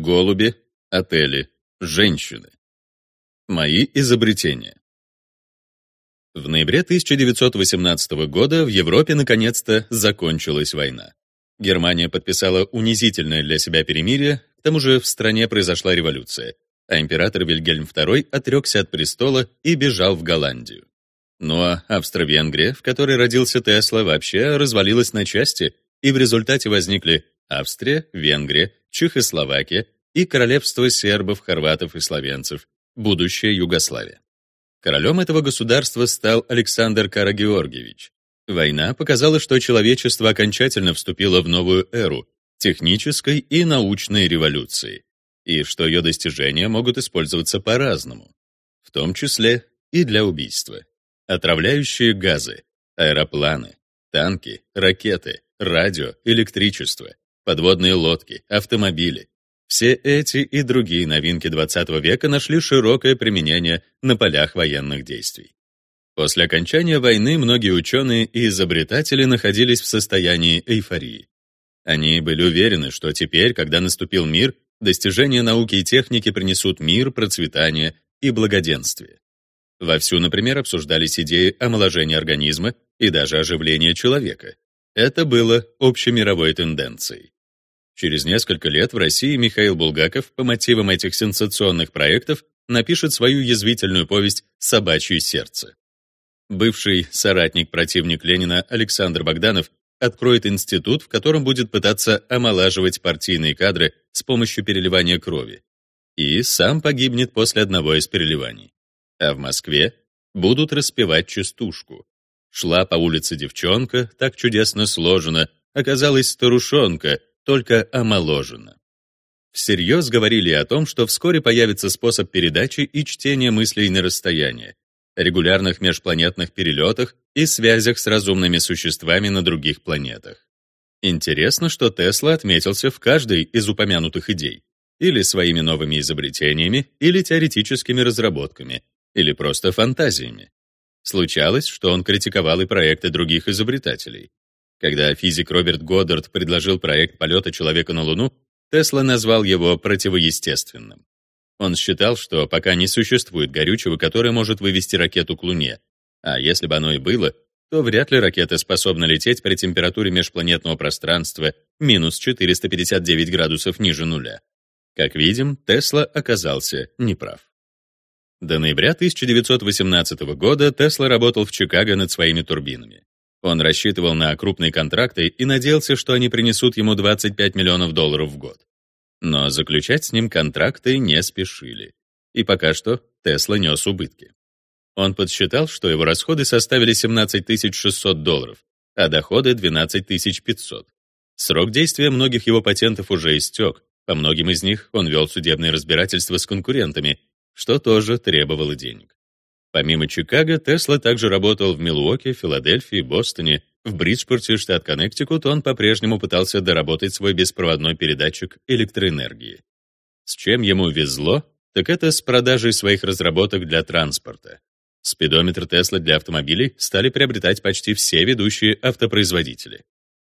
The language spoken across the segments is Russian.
голуби, отели, женщины. Мои изобретения. В ноябре 1918 года в Европе наконец-то закончилась война. Германия подписала унизительное для себя перемирие, к тому же в стране произошла революция, а император Вильгельм II отрекся от престола и бежал в Голландию. Ну а Австро-Венгрия, в которой родился Тесла, вообще развалилась на части, и в результате возникли Австрия, Венгрия, Чехословакия и королевство сербов, хорватов и словенцев, будущая Югославия. Королем этого государства стал Александр Карагеоргиевич. Война показала, что человечество окончательно вступило в новую эру технической и научной революции, и что ее достижения могут использоваться по-разному, в том числе и для убийства. Отравляющие газы, аэропланы, танки, ракеты, радио, электричество, подводные лодки, автомобили. Все эти и другие новинки XX века нашли широкое применение на полях военных действий. После окончания войны многие ученые и изобретатели находились в состоянии эйфории. Они были уверены, что теперь, когда наступил мир, достижения науки и техники принесут мир, процветание и благоденствие. Вовсю, например, обсуждались идеи омоложения организма и даже оживления человека. Это было общемировой тенденцией. Через несколько лет в России Михаил Булгаков по мотивам этих сенсационных проектов напишет свою язвительную повесть «Собачье сердце». Бывший соратник-противник Ленина Александр Богданов откроет институт, в котором будет пытаться омолаживать партийные кадры с помощью переливания крови. И сам погибнет после одного из переливаний. А в Москве будут распевать частушку. Шла по улице девчонка, так чудесно сложена, оказалась старушонка, только омоложена. Всерьез говорили о том, что вскоре появится способ передачи и чтения мыслей на расстояние, регулярных межпланетных перелетах и связях с разумными существами на других планетах. Интересно, что Тесла отметился в каждой из упомянутых идей, или своими новыми изобретениями, или теоретическими разработками, или просто фантазиями. Случалось, что он критиковал и проекты других изобретателей. Когда физик Роберт Годдард предложил проект полета человека на Луну, Тесла назвал его противоестественным. Он считал, что пока не существует горючего, которое может вывести ракету к Луне, а если бы оно и было, то вряд ли ракета способна лететь при температуре межпланетного пространства минус 459 градусов ниже нуля. Как видим, Тесла оказался неправ. До ноября 1918 года Тесла работал в Чикаго над своими турбинами. Он рассчитывал на крупные контракты и надеялся, что они принесут ему 25 миллионов долларов в год. Но заключать с ним контракты не спешили. И пока что Тесла нес убытки. Он подсчитал, что его расходы составили 17 600 долларов, а доходы — 12 500. Срок действия многих его патентов уже истек, по многим из них он вел судебные разбирательства с конкурентами, что тоже требовало денег. Помимо Чикаго, Тесла также работал в Милуоке, Филадельфии, Бостоне, в Бриджпорте, штат Коннектикут, он по-прежнему пытался доработать свой беспроводной передатчик электроэнергии. С чем ему везло, так это с продажей своих разработок для транспорта. Спидометр Тесла для автомобилей стали приобретать почти все ведущие автопроизводители.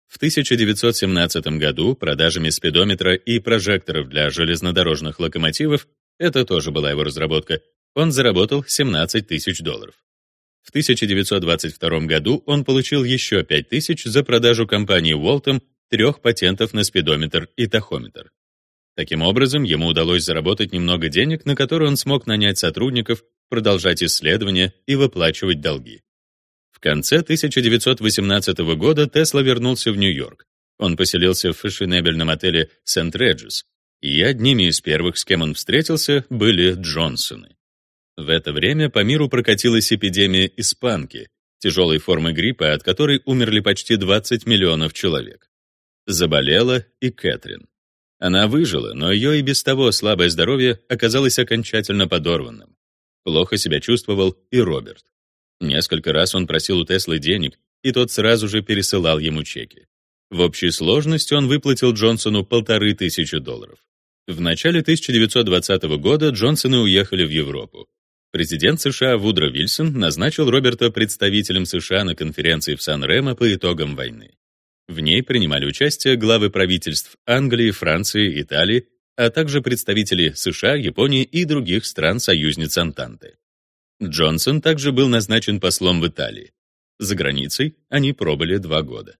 В 1917 году продажами спидометра и прожекторов для железнодорожных локомотивов это тоже была его разработка, он заработал 17 тысяч долларов. В 1922 году он получил еще 5 тысяч за продажу компании Waltham трех патентов на спидометр и тахометр. Таким образом, ему удалось заработать немного денег, на которые он смог нанять сотрудников, продолжать исследования и выплачивать долги. В конце 1918 года Тесла вернулся в Нью-Йорк. Он поселился в фешенебельном отеле Сент-Реджис, и одними из первых, с кем он встретился, были Джонсоны. В это время по миру прокатилась эпидемия испанки, тяжелой формы гриппа, от которой умерли почти 20 миллионов человек. Заболела и Кэтрин. Она выжила, но ее и без того слабое здоровье оказалось окончательно подорванным. Плохо себя чувствовал и Роберт. Несколько раз он просил у Теслы денег, и тот сразу же пересылал ему чеки. В общей сложности он выплатил Джонсону полторы тысячи долларов. В начале 1920 года Джонсоны уехали в Европу. Президент США Вудро Вильсон назначил Роберта представителем США на конференции в Сан-Ремо по итогам войны. В ней принимали участие главы правительств Англии, Франции, Италии, а также представители США, Японии и других стран-союзниц Антанты. Джонсон также был назначен послом в Италии. За границей они пробыли два года.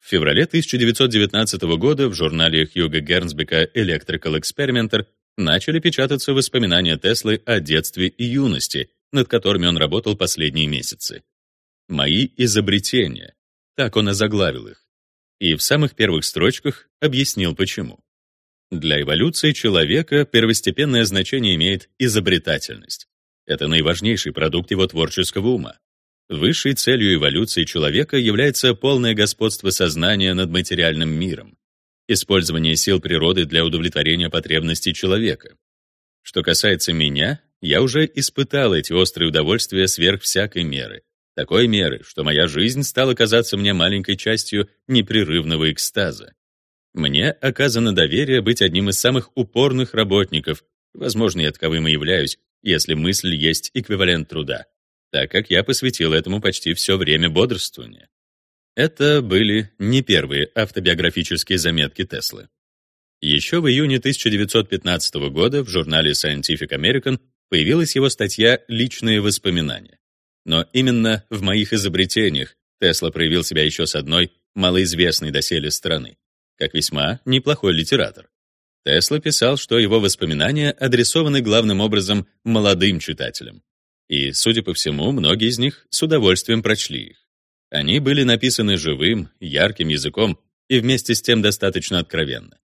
В феврале 1919 года в журнале Хьюга Гернсбека Electrical Experimenter начали печататься воспоминания Теслы о детстве и юности, над которыми он работал последние месяцы. «Мои изобретения», так он озаглавил их. И в самых первых строчках объяснил почему. Для эволюции человека первостепенное значение имеет изобретательность. Это наиважнейший продукт его творческого ума. Высшей целью эволюции человека является полное господство сознания над материальным миром, использование сил природы для удовлетворения потребностей человека. Что касается меня, я уже испытал эти острые удовольствия сверх всякой меры. Такой меры, что моя жизнь стала казаться мне маленькой частью непрерывного экстаза. Мне оказано доверие быть одним из самых упорных работников, возможно, я таковым и являюсь, если мысль есть эквивалент труда, так как я посвятил этому почти все время бодрствования. Это были не первые автобиографические заметки Теслы. Еще в июне 1915 года в журнале Scientific American появилась его статья «Личные воспоминания». Но именно в моих изобретениях Тесла проявил себя еще с одной малоизвестной доселе стороны, как весьма неплохой литератор. Тесла писал, что его воспоминания адресованы главным образом молодым читателям. И, судя по всему, многие из них с удовольствием прочли их. Они были написаны живым, ярким языком и вместе с тем достаточно откровенно.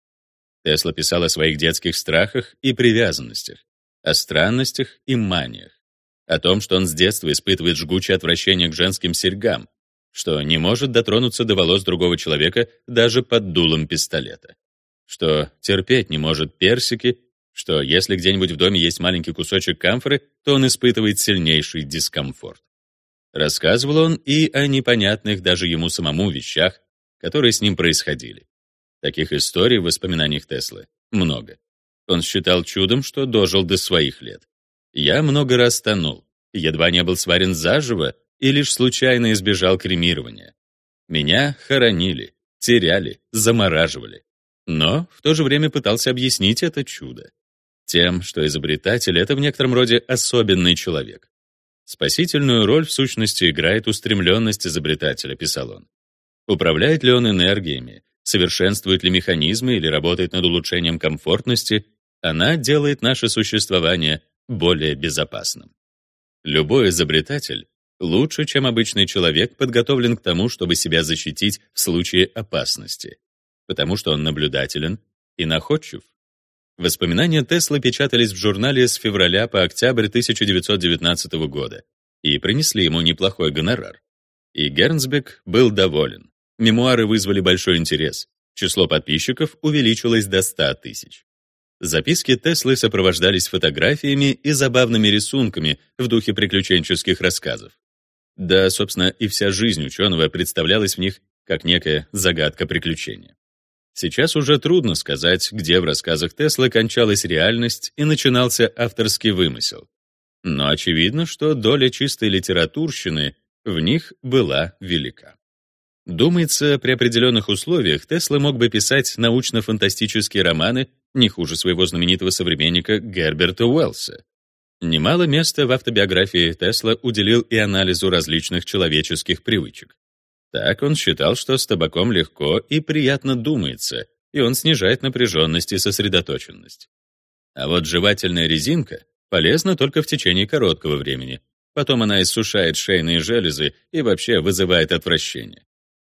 Тесла писал о своих детских страхах и привязанностях, о странностях и маниях, о том, что он с детства испытывает жгучее отвращение к женским серьгам, что не может дотронуться до волос другого человека даже под дулом пистолета что терпеть не может персики, что если где-нибудь в доме есть маленький кусочек камфоры, то он испытывает сильнейший дискомфорт. Рассказывал он и о непонятных даже ему самому вещах, которые с ним происходили. Таких историй в воспоминаниях Теслы много. Он считал чудом, что дожил до своих лет. Я много раз тонул, едва не был сварен заживо и лишь случайно избежал кремирования. Меня хоронили, теряли, замораживали но в то же время пытался объяснить это чудо тем, что изобретатель — это в некотором роде особенный человек. Спасительную роль в сущности играет устремленность изобретателя, писал он. Управляет ли он энергиями, совершенствует ли механизмы или работает над улучшением комфортности, она делает наше существование более безопасным. Любой изобретатель лучше, чем обычный человек, подготовлен к тому, чтобы себя защитить в случае опасности потому что он наблюдателен и находчив. Воспоминания Теслы печатались в журнале с февраля по октябрь 1919 года и принесли ему неплохой гонорар. И Гернсбек был доволен. Мемуары вызвали большой интерес. Число подписчиков увеличилось до 100 тысяч. Записки Теслы сопровождались фотографиями и забавными рисунками в духе приключенческих рассказов. Да, собственно, и вся жизнь ученого представлялась в них как некая загадка приключения. Сейчас уже трудно сказать, где в рассказах Теслы кончалась реальность и начинался авторский вымысел. Но очевидно, что доля чистой литературщины в них была велика. Думается, при определенных условиях Тесла мог бы писать научно-фантастические романы не хуже своего знаменитого современника Герберта Уэллса. Немало места в автобиографии Тесла уделил и анализу различных человеческих привычек. Так он считал, что с табаком легко и приятно думается, и он снижает напряженность и сосредоточенность. А вот жевательная резинка полезна только в течение короткого времени. Потом она иссушает шейные железы и вообще вызывает отвращение.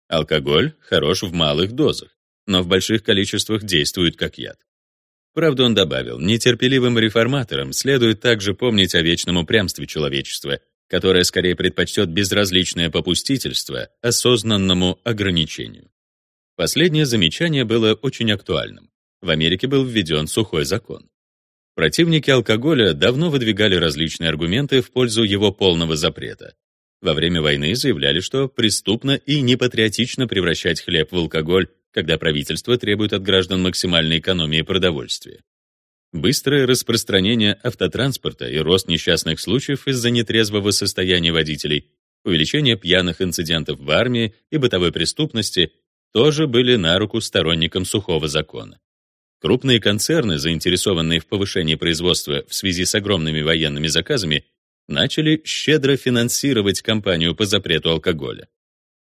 Алкоголь хорош в малых дозах, но в больших количествах действует как яд. Правда, он добавил, нетерпеливым реформаторам следует также помнить о вечном упрямстве человечества которая скорее предпочтет безразличное попустительство осознанному ограничению. Последнее замечание было очень актуальным. В Америке был введен сухой закон. Противники алкоголя давно выдвигали различные аргументы в пользу его полного запрета. Во время войны заявляли, что преступно и непатриотично превращать хлеб в алкоголь, когда правительство требует от граждан максимальной экономии продовольствия. Быстрое распространение автотранспорта и рост несчастных случаев из-за нетрезвого состояния водителей, увеличение пьяных инцидентов в армии и бытовой преступности тоже были на руку сторонникам сухого закона. Крупные концерны, заинтересованные в повышении производства в связи с огромными военными заказами, начали щедро финансировать кампанию по запрету алкоголя.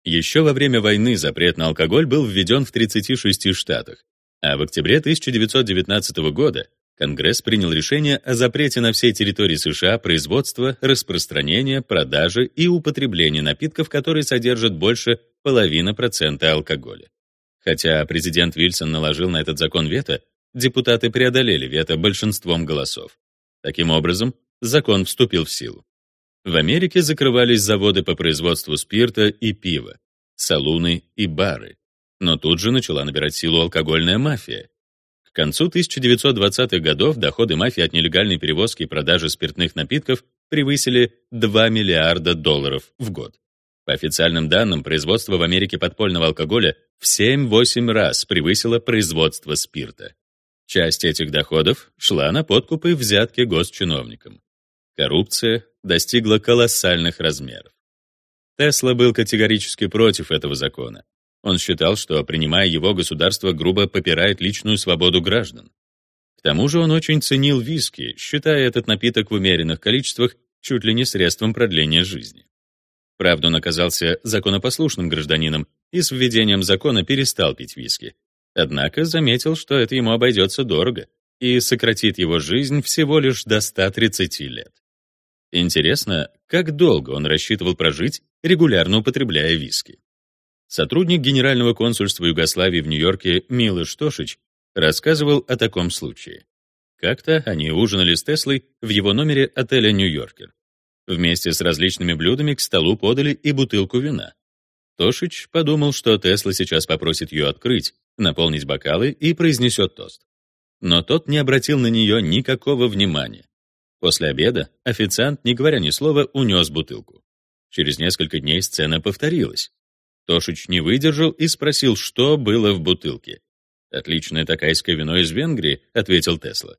Еще во время войны запрет на алкоголь был введен в 36 штатах, а в октябре 1919 года Конгресс принял решение о запрете на всей территории США производства, распространения, продажи и употребления напитков, которые содержат больше половины процента алкоголя. Хотя президент Вильсон наложил на этот закон вето, депутаты преодолели вето большинством голосов. Таким образом, закон вступил в силу. В Америке закрывались заводы по производству спирта и пива, салуны и бары. Но тут же начала набирать силу алкогольная мафия. К концу 1920-х годов доходы мафии от нелегальной перевозки и продажи спиртных напитков превысили 2 миллиарда долларов в год. По официальным данным, производство в Америке подпольного алкоголя в 7-8 раз превысило производство спирта. Часть этих доходов шла на подкупы и взятки госчиновникам. Коррупция достигла колоссальных размеров. Тесла был категорически против этого закона. Он считал, что, принимая его, государство грубо попирает личную свободу граждан. К тому же он очень ценил виски, считая этот напиток в умеренных количествах чуть ли не средством продления жизни. Правда, он оказался законопослушным гражданином и с введением закона перестал пить виски. Однако заметил, что это ему обойдется дорого и сократит его жизнь всего лишь до 130 лет. Интересно, как долго он рассчитывал прожить, регулярно употребляя виски. Сотрудник Генерального консульства Югославии в Нью-Йорке Милош Тошич рассказывал о таком случае. Как-то они ужинали с Теслой в его номере отеля «Нью-Йоркер». Вместе с различными блюдами к столу подали и бутылку вина. Тошич подумал, что Тесла сейчас попросит ее открыть, наполнить бокалы и произнесет тост. Но тот не обратил на нее никакого внимания. После обеда официант, не говоря ни слова, унес бутылку. Через несколько дней сцена повторилась. Тошич не выдержал и спросил, что было в бутылке. «Отличное такайское вино из Венгрии», — ответил Тесла.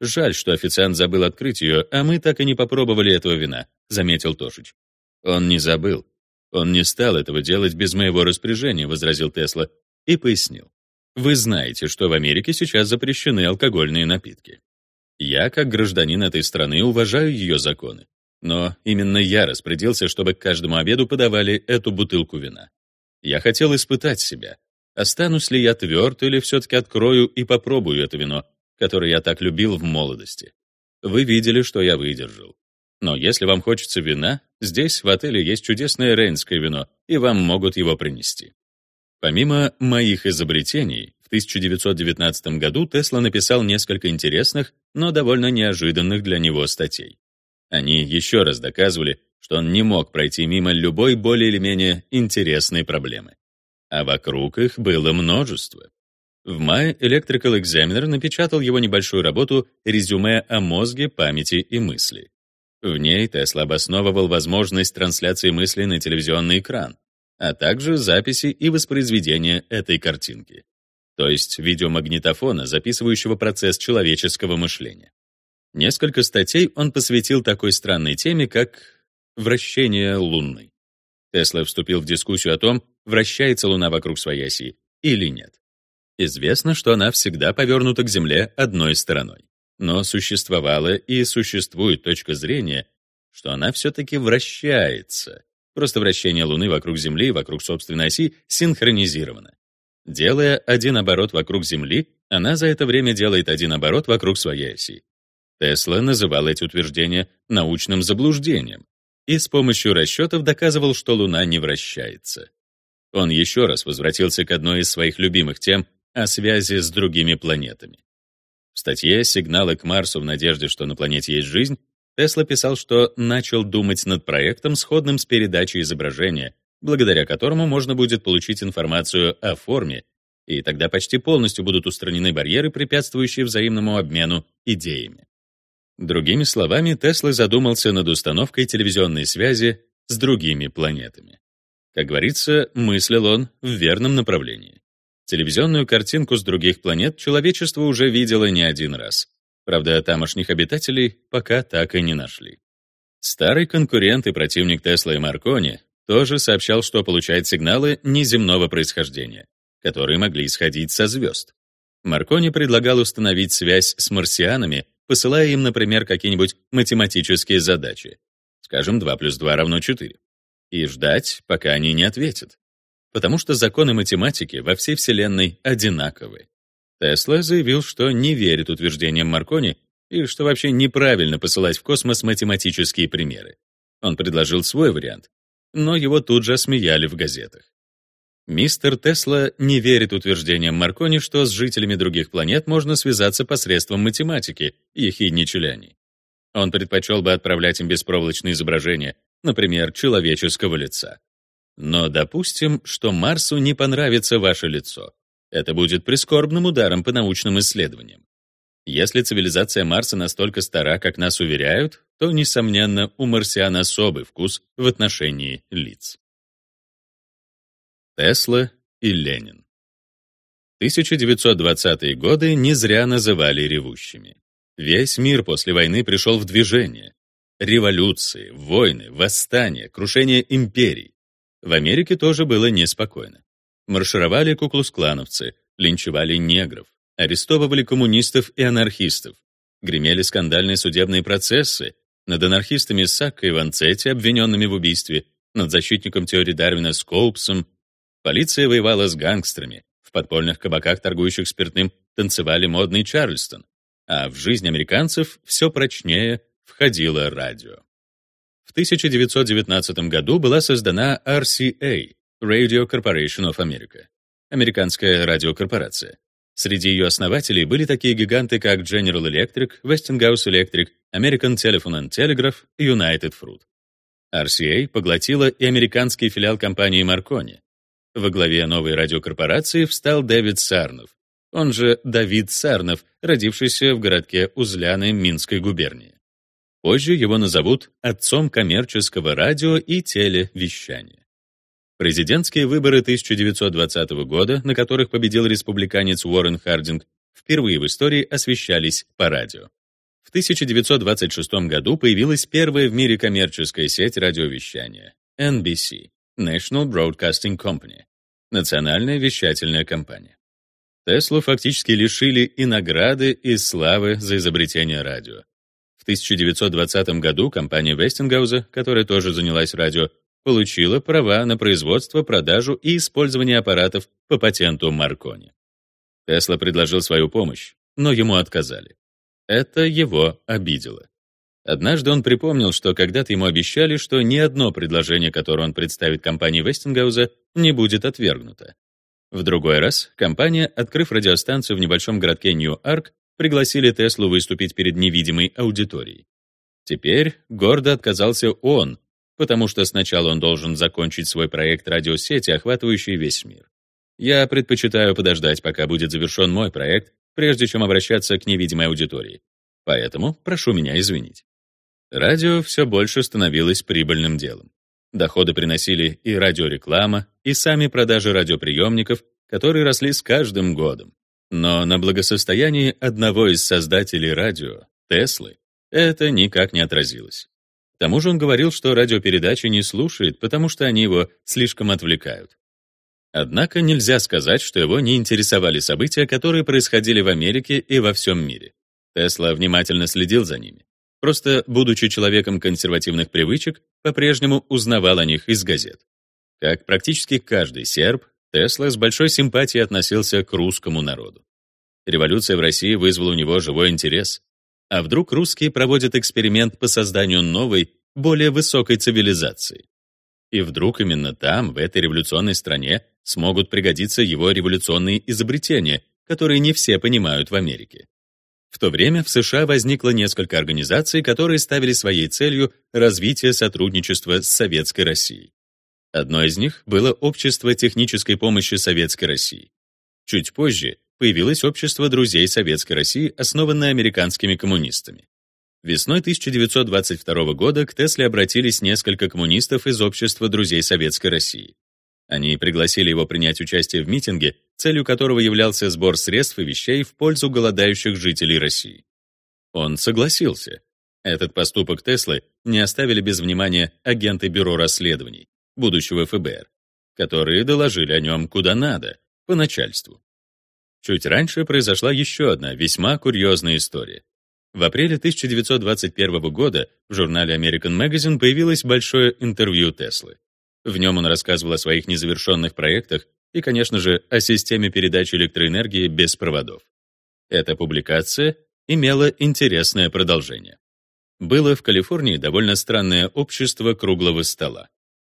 «Жаль, что официант забыл открыть ее, а мы так и не попробовали этого вина», — заметил Тошич. «Он не забыл. Он не стал этого делать без моего распоряжения», — возразил Тесла и пояснил. «Вы знаете, что в Америке сейчас запрещены алкогольные напитки. Я, как гражданин этой страны, уважаю ее законы. Но именно я распорядился, чтобы к каждому обеду подавали эту бутылку вина. Я хотел испытать себя. Останусь ли я тверд или все-таки открою и попробую это вино, которое я так любил в молодости. Вы видели, что я выдержал. Но если вам хочется вина, здесь в отеле есть чудесное рейнское вино, и вам могут его принести. Помимо моих изобретений, в 1919 году Тесла написал несколько интересных, но довольно неожиданных для него статей. Они еще раз доказывали, что он не мог пройти мимо любой более или менее интересной проблемы. А вокруг их было множество. В мае Electrical Examiner напечатал его небольшую работу «Резюме о мозге, памяти и мысли». В ней Тесла обосновывал возможность трансляции мысли на телевизионный экран, а также записи и воспроизведения этой картинки, то есть видеомагнитофона, записывающего процесс человеческого мышления. Несколько статей он посвятил такой странной теме, как вращение Луны. Тесла вступил в дискуссию о том, вращается Луна вокруг своей оси или нет. Известно, что она всегда повернута к Земле одной стороной. Но существовала и существует точка зрения, что она все-таки вращается. Просто вращение Луны вокруг Земли и вокруг собственной оси синхронизировано. Делая один оборот вокруг Земли, она за это время делает один оборот вокруг своей оси. Тесла называл эти утверждения научным заблуждением, и с помощью расчетов доказывал, что Луна не вращается. Он еще раз возвратился к одной из своих любимых тем о связи с другими планетами. В статье «Сигналы к Марсу в надежде, что на планете есть жизнь» Тесла писал, что начал думать над проектом, сходным с передачей изображения, благодаря которому можно будет получить информацию о форме, и тогда почти полностью будут устранены барьеры, препятствующие взаимному обмену идеями. Другими словами, Тесла задумался над установкой телевизионной связи с другими планетами. Как говорится, мыслил он в верном направлении. Телевизионную картинку с других планет человечество уже видело не один раз. Правда, тамошних обитателей пока так и не нашли. Старый конкурент и противник Тесла и Маркони тоже сообщал, что получает сигналы неземного происхождения, которые могли исходить со звезд. Маркони предлагал установить связь с марсианами, посылая им, например, какие-нибудь математические задачи. Скажем, 2 плюс 2 равно 4. И ждать, пока они не ответят. Потому что законы математики во всей Вселенной одинаковы. Тесла заявил, что не верит утверждениям Маркони и что вообще неправильно посылать в космос математические примеры. Он предложил свой вариант, но его тут же осмеяли в газетах. Мистер Тесла не верит утверждениям Маркони, что с жителями других планет можно связаться посредством математики, ехидничали они. Он предпочел бы отправлять им беспроволочные изображения, например, человеческого лица. Но допустим, что Марсу не понравится ваше лицо. Это будет прискорбным ударом по научным исследованиям. Если цивилизация Марса настолько стара, как нас уверяют, то, несомненно, у марсиан особый вкус в отношении лиц. Тесла и Ленин 1920-е годы не зря называли ревущими. Весь мир после войны пришел в движение. Революции, войны, восстания, крушение империй. В Америке тоже было неспокойно. Маршировали куклус-клановцы, линчевали негров, арестовывали коммунистов и анархистов. Гремели скандальные судебные процессы над анархистами Сакко и Ванцетти, обвиненными в убийстве, над защитником теории Дарвина Скоупсом. Полиция воевала с гангстерами, в подпольных кабаках, торгующих спиртным, танцевали модный Чарльстон, а в жизнь американцев все прочнее входило радио. В 1919 году была создана RCA Radio Corporation of America, американская радиокорпорация. Среди ее основателей были такие гиганты, как General Electric, Westinghouse Electric, American Telephone and Telegraph и United Fruit. RCA поглотила и американский филиал компании Marconi. Во главе новой радиокорпорации встал Дэвид Сарнов, он же Давид Сарнов, родившийся в городке Узляны Минской губернии. Позже его назовут отцом коммерческого радио и телевещания. Президентские выборы 1920 года, на которых победил республиканец Уоррен Хардинг, впервые в истории освещались по радио. В 1926 году появилась первая в мире коммерческая сеть радиовещания — NBC — National Broadcasting Company — национальная вещательная компания. Теслу фактически лишили и награды, и славы за изобретение радио. В 1920 году компания Вестингауза, которая тоже занялась радио, получила права на производство, продажу и использование аппаратов по патенту Маркони. Тесла предложил свою помощь, но ему отказали. Это его обидело. Однажды он припомнил, что когда-то ему обещали, что ни одно предложение, которое он представит компании Вестингауза, не будет отвергнуто. В другой раз компания, открыв радиостанцию в небольшом городке Нью-Арк, пригласили Теслу выступить перед невидимой аудиторией. Теперь гордо отказался он, потому что сначала он должен закончить свой проект радиосети, охватывающий весь мир. Я предпочитаю подождать, пока будет завершен мой проект, прежде чем обращаться к невидимой аудитории. Поэтому прошу меня извинить. Радио все больше становилось прибыльным делом. Доходы приносили и радиореклама, и сами продажи радиоприемников, которые росли с каждым годом. Но на благосостоянии одного из создателей радио, Теслы, это никак не отразилось. К тому же он говорил, что радиопередачи не слушает, потому что они его слишком отвлекают. Однако нельзя сказать, что его не интересовали события, которые происходили в Америке и во всем мире. Тесла внимательно следил за ними. Просто, будучи человеком консервативных привычек, по-прежнему узнавал о них из газет. Как практически каждый серб, Тесла с большой симпатией относился к русскому народу. Революция в России вызвала у него живой интерес. А вдруг русские проводят эксперимент по созданию новой, более высокой цивилизации? И вдруг именно там, в этой революционной стране, смогут пригодиться его революционные изобретения, которые не все понимают в Америке. В то время в США возникло несколько организаций, которые ставили своей целью развитие сотрудничества с Советской Россией. Одно из них было Общество технической помощи Советской России. Чуть позже появилось Общество друзей Советской России, основанное американскими коммунистами. Весной 1922 года к Тесле обратились несколько коммунистов из Общества друзей Советской России. Они пригласили его принять участие в митинге, целью которого являлся сбор средств и вещей в пользу голодающих жителей России. Он согласился. Этот поступок Теслы не оставили без внимания агенты Бюро расследований, будущего ФБР, которые доложили о нем куда надо, по начальству. Чуть раньше произошла еще одна весьма курьезная история. В апреле 1921 года в журнале American Magazine появилось большое интервью Теслы. В нем он рассказывал о своих незавершенных проектах и, конечно же, о системе передачи электроэнергии без проводов. Эта публикация имела интересное продолжение. Было в Калифорнии довольно странное общество круглого стола.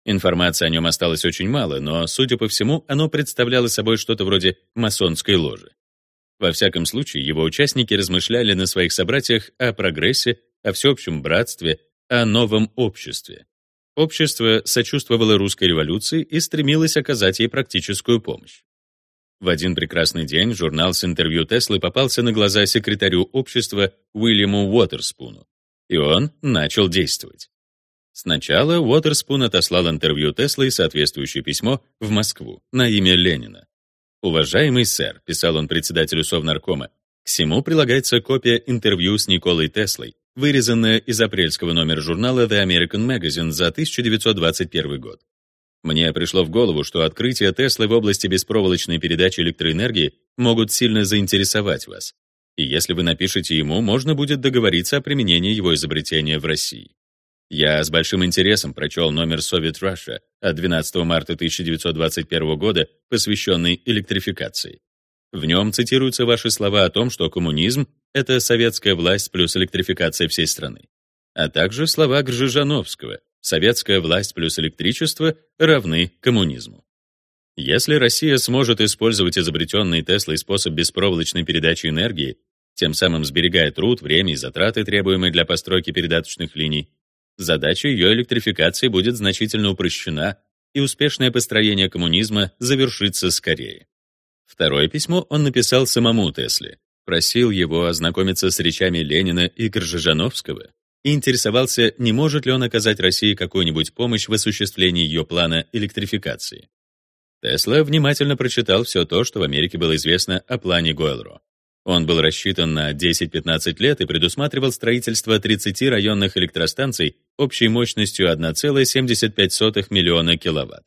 Информации о нем осталось очень мало, но, судя по всему, оно представляло собой что-то вроде масонской ложи. Во всяком случае, его участники размышляли на своих собратьях о прогрессе, о всеобщем братстве, о новом обществе. Общество сочувствовало русской революции и стремилось оказать ей практическую помощь. В один прекрасный день журнал с интервью Теслы попался на глаза секретарю общества Уильяму Уотерспуну, и он начал действовать. Сначала Уотерспун отослал интервью Теслы и соответствующее письмо в Москву на имя Ленина. «Уважаемый сэр», — писал он председателю Совнаркома, «к всему прилагается копия интервью с Николой Теслой, вырезанная из апрельского номера журнала The American Magazine за 1921 год. Мне пришло в голову, что открытия Теслы в области беспроволочной передачи электроэнергии могут сильно заинтересовать вас. И если вы напишете ему, можно будет договориться о применении его изобретения в России. Я с большим интересом прочел номер Soviet Russia от 12 марта 1921 года, посвященный электрификации. В нем цитируются ваши слова о том, что коммунизм — это советская власть плюс электрификация всей страны. А также слова Гржижановского «советская власть плюс электричество равны коммунизму». Если Россия сможет использовать изобретенный Теслой способ беспроволочной передачи энергии, тем самым сберегая труд, время и затраты, требуемые для постройки передаточных линий, задача ее электрификации будет значительно упрощена, и успешное построение коммунизма завершится скорее. Второе письмо он написал самому Тесле, просил его ознакомиться с речами Ленина и Горжижановского и интересовался, не может ли он оказать России какую-нибудь помощь в осуществлении ее плана электрификации. Тесла внимательно прочитал все то, что в Америке было известно о плане Гойлро. Он был рассчитан на 10-15 лет и предусматривал строительство 30 районных электростанций общей мощностью 1,75 миллиона киловатт.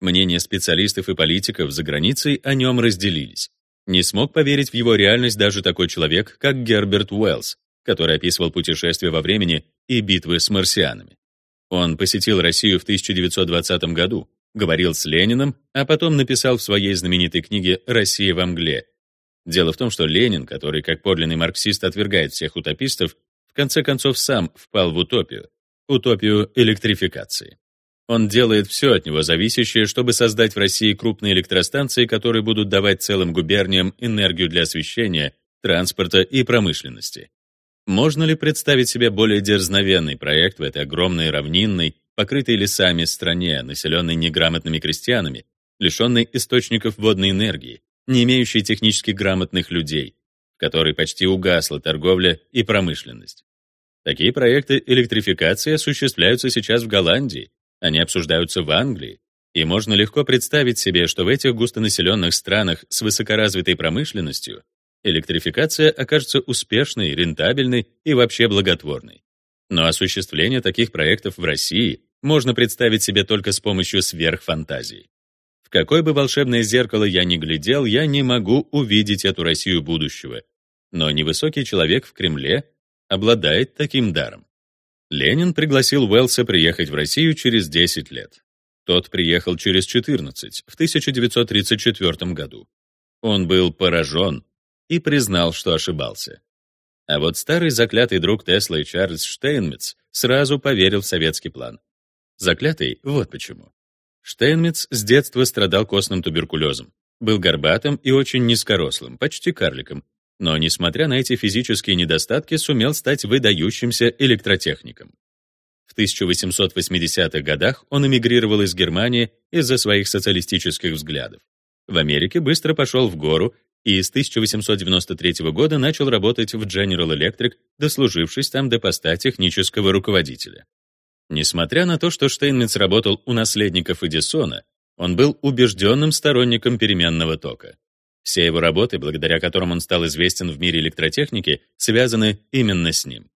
Мнения специалистов и политиков за границей о нем разделились. Не смог поверить в его реальность даже такой человек, как Герберт Уэллс, который описывал путешествия во времени и битвы с марсианами. Он посетил Россию в 1920 году, говорил с Лениным, а потом написал в своей знаменитой книге «Россия во мгле». Дело в том, что Ленин, который как подлинный марксист отвергает всех утопистов, в конце концов сам впал в утопию, утопию электрификации. Он делает все от него зависящее, чтобы создать в России крупные электростанции, которые будут давать целым губерниям энергию для освещения, транспорта и промышленности. Можно ли представить себе более дерзновенный проект в этой огромной равнинной, покрытой лесами стране, населенной неграмотными крестьянами, лишенной источников водной энергии, не имеющей технически грамотных людей, в которой почти угасла торговля и промышленность? Такие проекты электрификации осуществляются сейчас в Голландии, они обсуждаются в Англии, и можно легко представить себе, что в этих густонаселенных странах с высокоразвитой промышленностью электрификация окажется успешной, рентабельной и вообще благотворной. Но осуществление таких проектов в России можно представить себе только с помощью сверхфантазии. В какое бы волшебное зеркало я ни глядел, я не могу увидеть эту Россию будущего. Но невысокий человек в Кремле обладает таким даром. Ленин пригласил Уэллса приехать в Россию через 10 лет. Тот приехал через 14, в 1934 году. Он был поражен и признал, что ошибался. А вот старый заклятый друг Тесла и Чарльз Штейнмитц сразу поверил в советский план. Заклятый вот почему. Штейнмитц с детства страдал костным туберкулезом, был горбатым и очень низкорослым, почти карликом, но, несмотря на эти физические недостатки, сумел стать выдающимся электротехником. В 1880-х годах он эмигрировал из Германии из-за своих социалистических взглядов. В Америке быстро пошел в гору и с 1893 года начал работать в General Electric, дослужившись там до поста технического руководителя. Несмотря на то, что Штейнмитц работал у наследников Эдисона, он был убежденным сторонником переменного тока. Все его работы, благодаря которым он стал известен в мире электротехники, связаны именно с ним.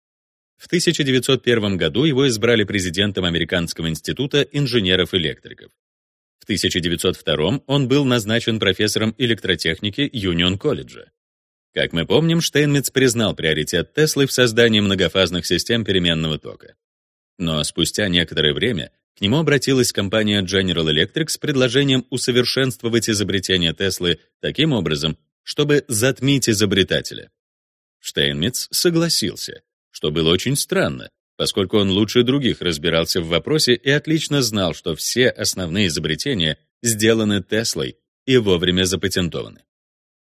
В 1901 году его избрали президентом Американского института инженеров-электриков. В 1902 он был назначен профессором электротехники Юнион-колледжа. Как мы помним, Штейнмитц признал приоритет Теслы в создании многофазных систем переменного тока. Но спустя некоторое время к нему обратилась компания General Electric с предложением усовершенствовать изобретение Теслы таким образом, чтобы затмить изобретателя. Штейнмитц согласился, что было очень странно, поскольку он лучше других разбирался в вопросе и отлично знал, что все основные изобретения сделаны Теслой и вовремя запатентованы.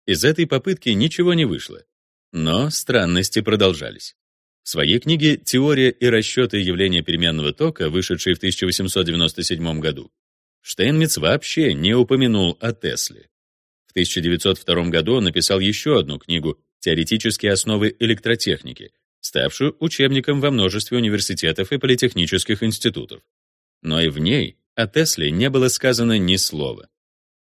Из этой попытки ничего не вышло, но странности продолжались. В своей книге «Теория и расчеты явления переменного тока», вышедшей в 1897 году, Штейнмитц вообще не упомянул о Тесле. В 1902 году он написал еще одну книгу «Теоретические основы электротехники», ставшую учебником во множестве университетов и политехнических институтов. Но и в ней о Тесле не было сказано ни слова.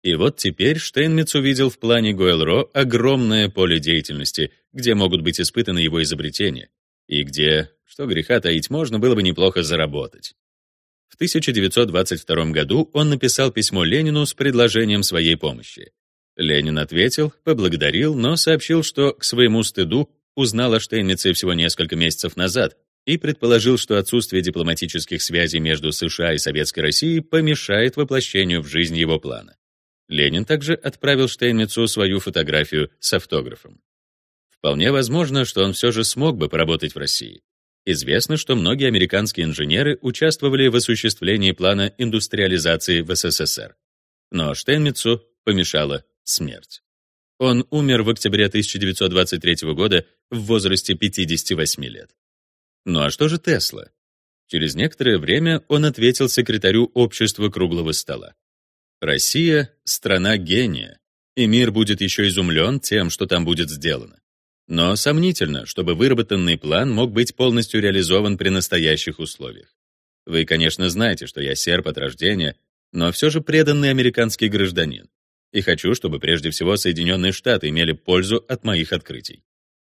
И вот теперь Штейнмитц увидел в плане Гойл-Ро огромное поле деятельности, где могут быть испытаны его изобретения, и где, что греха таить, можно было бы неплохо заработать. В 1922 году он написал письмо Ленину с предложением своей помощи. Ленин ответил, поблагодарил, но сообщил, что к своему стыду узнал о Штейнице всего несколько месяцев назад и предположил, что отсутствие дипломатических связей между США и Советской Россией помешает воплощению в жизнь его плана. Ленин также отправил Штейницу свою фотографию с автографом. Вполне возможно, что он все же смог бы поработать в России. Известно, что многие американские инженеры участвовали в осуществлении плана индустриализации в СССР. Но Штейнмитцу помешала смерть. Он умер в октябре 1923 года в возрасте 58 лет. Ну а что же Тесла? Через некоторое время он ответил секретарю общества круглого стола. Россия — страна гения, и мир будет еще изумлен тем, что там будет сделано. Но сомнительно, чтобы выработанный план мог быть полностью реализован при настоящих условиях. Вы, конечно, знаете, что я серб от рождения, но все же преданный американский гражданин и хочу, чтобы прежде всего Соединенные Штаты имели пользу от моих открытий.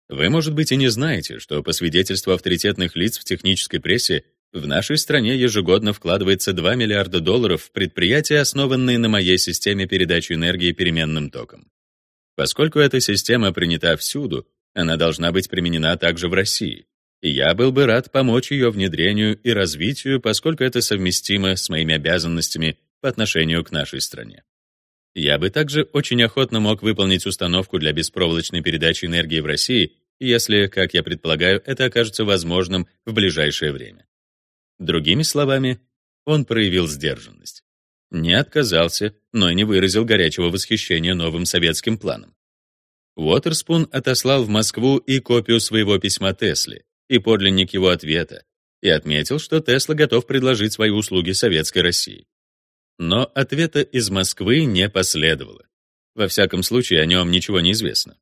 Вы, может быть, и не знаете, что по свидетельству авторитетных лиц в технической прессе в нашей стране ежегодно вкладывается 2 миллиарда долларов в предприятия, основанные на моей системе передачи энергии переменным током. Поскольку эта система принята всюду, она должна быть применена также в России. И я был бы рад помочь ее внедрению и развитию, поскольку это совместимо с моими обязанностями по отношению к нашей стране. Я бы также очень охотно мог выполнить установку для беспроволочной передачи энергии в России, если, как я предполагаю, это окажется возможным в ближайшее время. Другими словами, он проявил сдержанность. Не отказался, но и не выразил горячего восхищения новым советским планом. Уотерспун отослал в Москву и копию своего письма Тесле, и подлинник его ответа, и отметил, что Тесла готов предложить свои услуги Советской России. Но ответа из Москвы не последовало. Во всяком случае, о нем ничего не известно.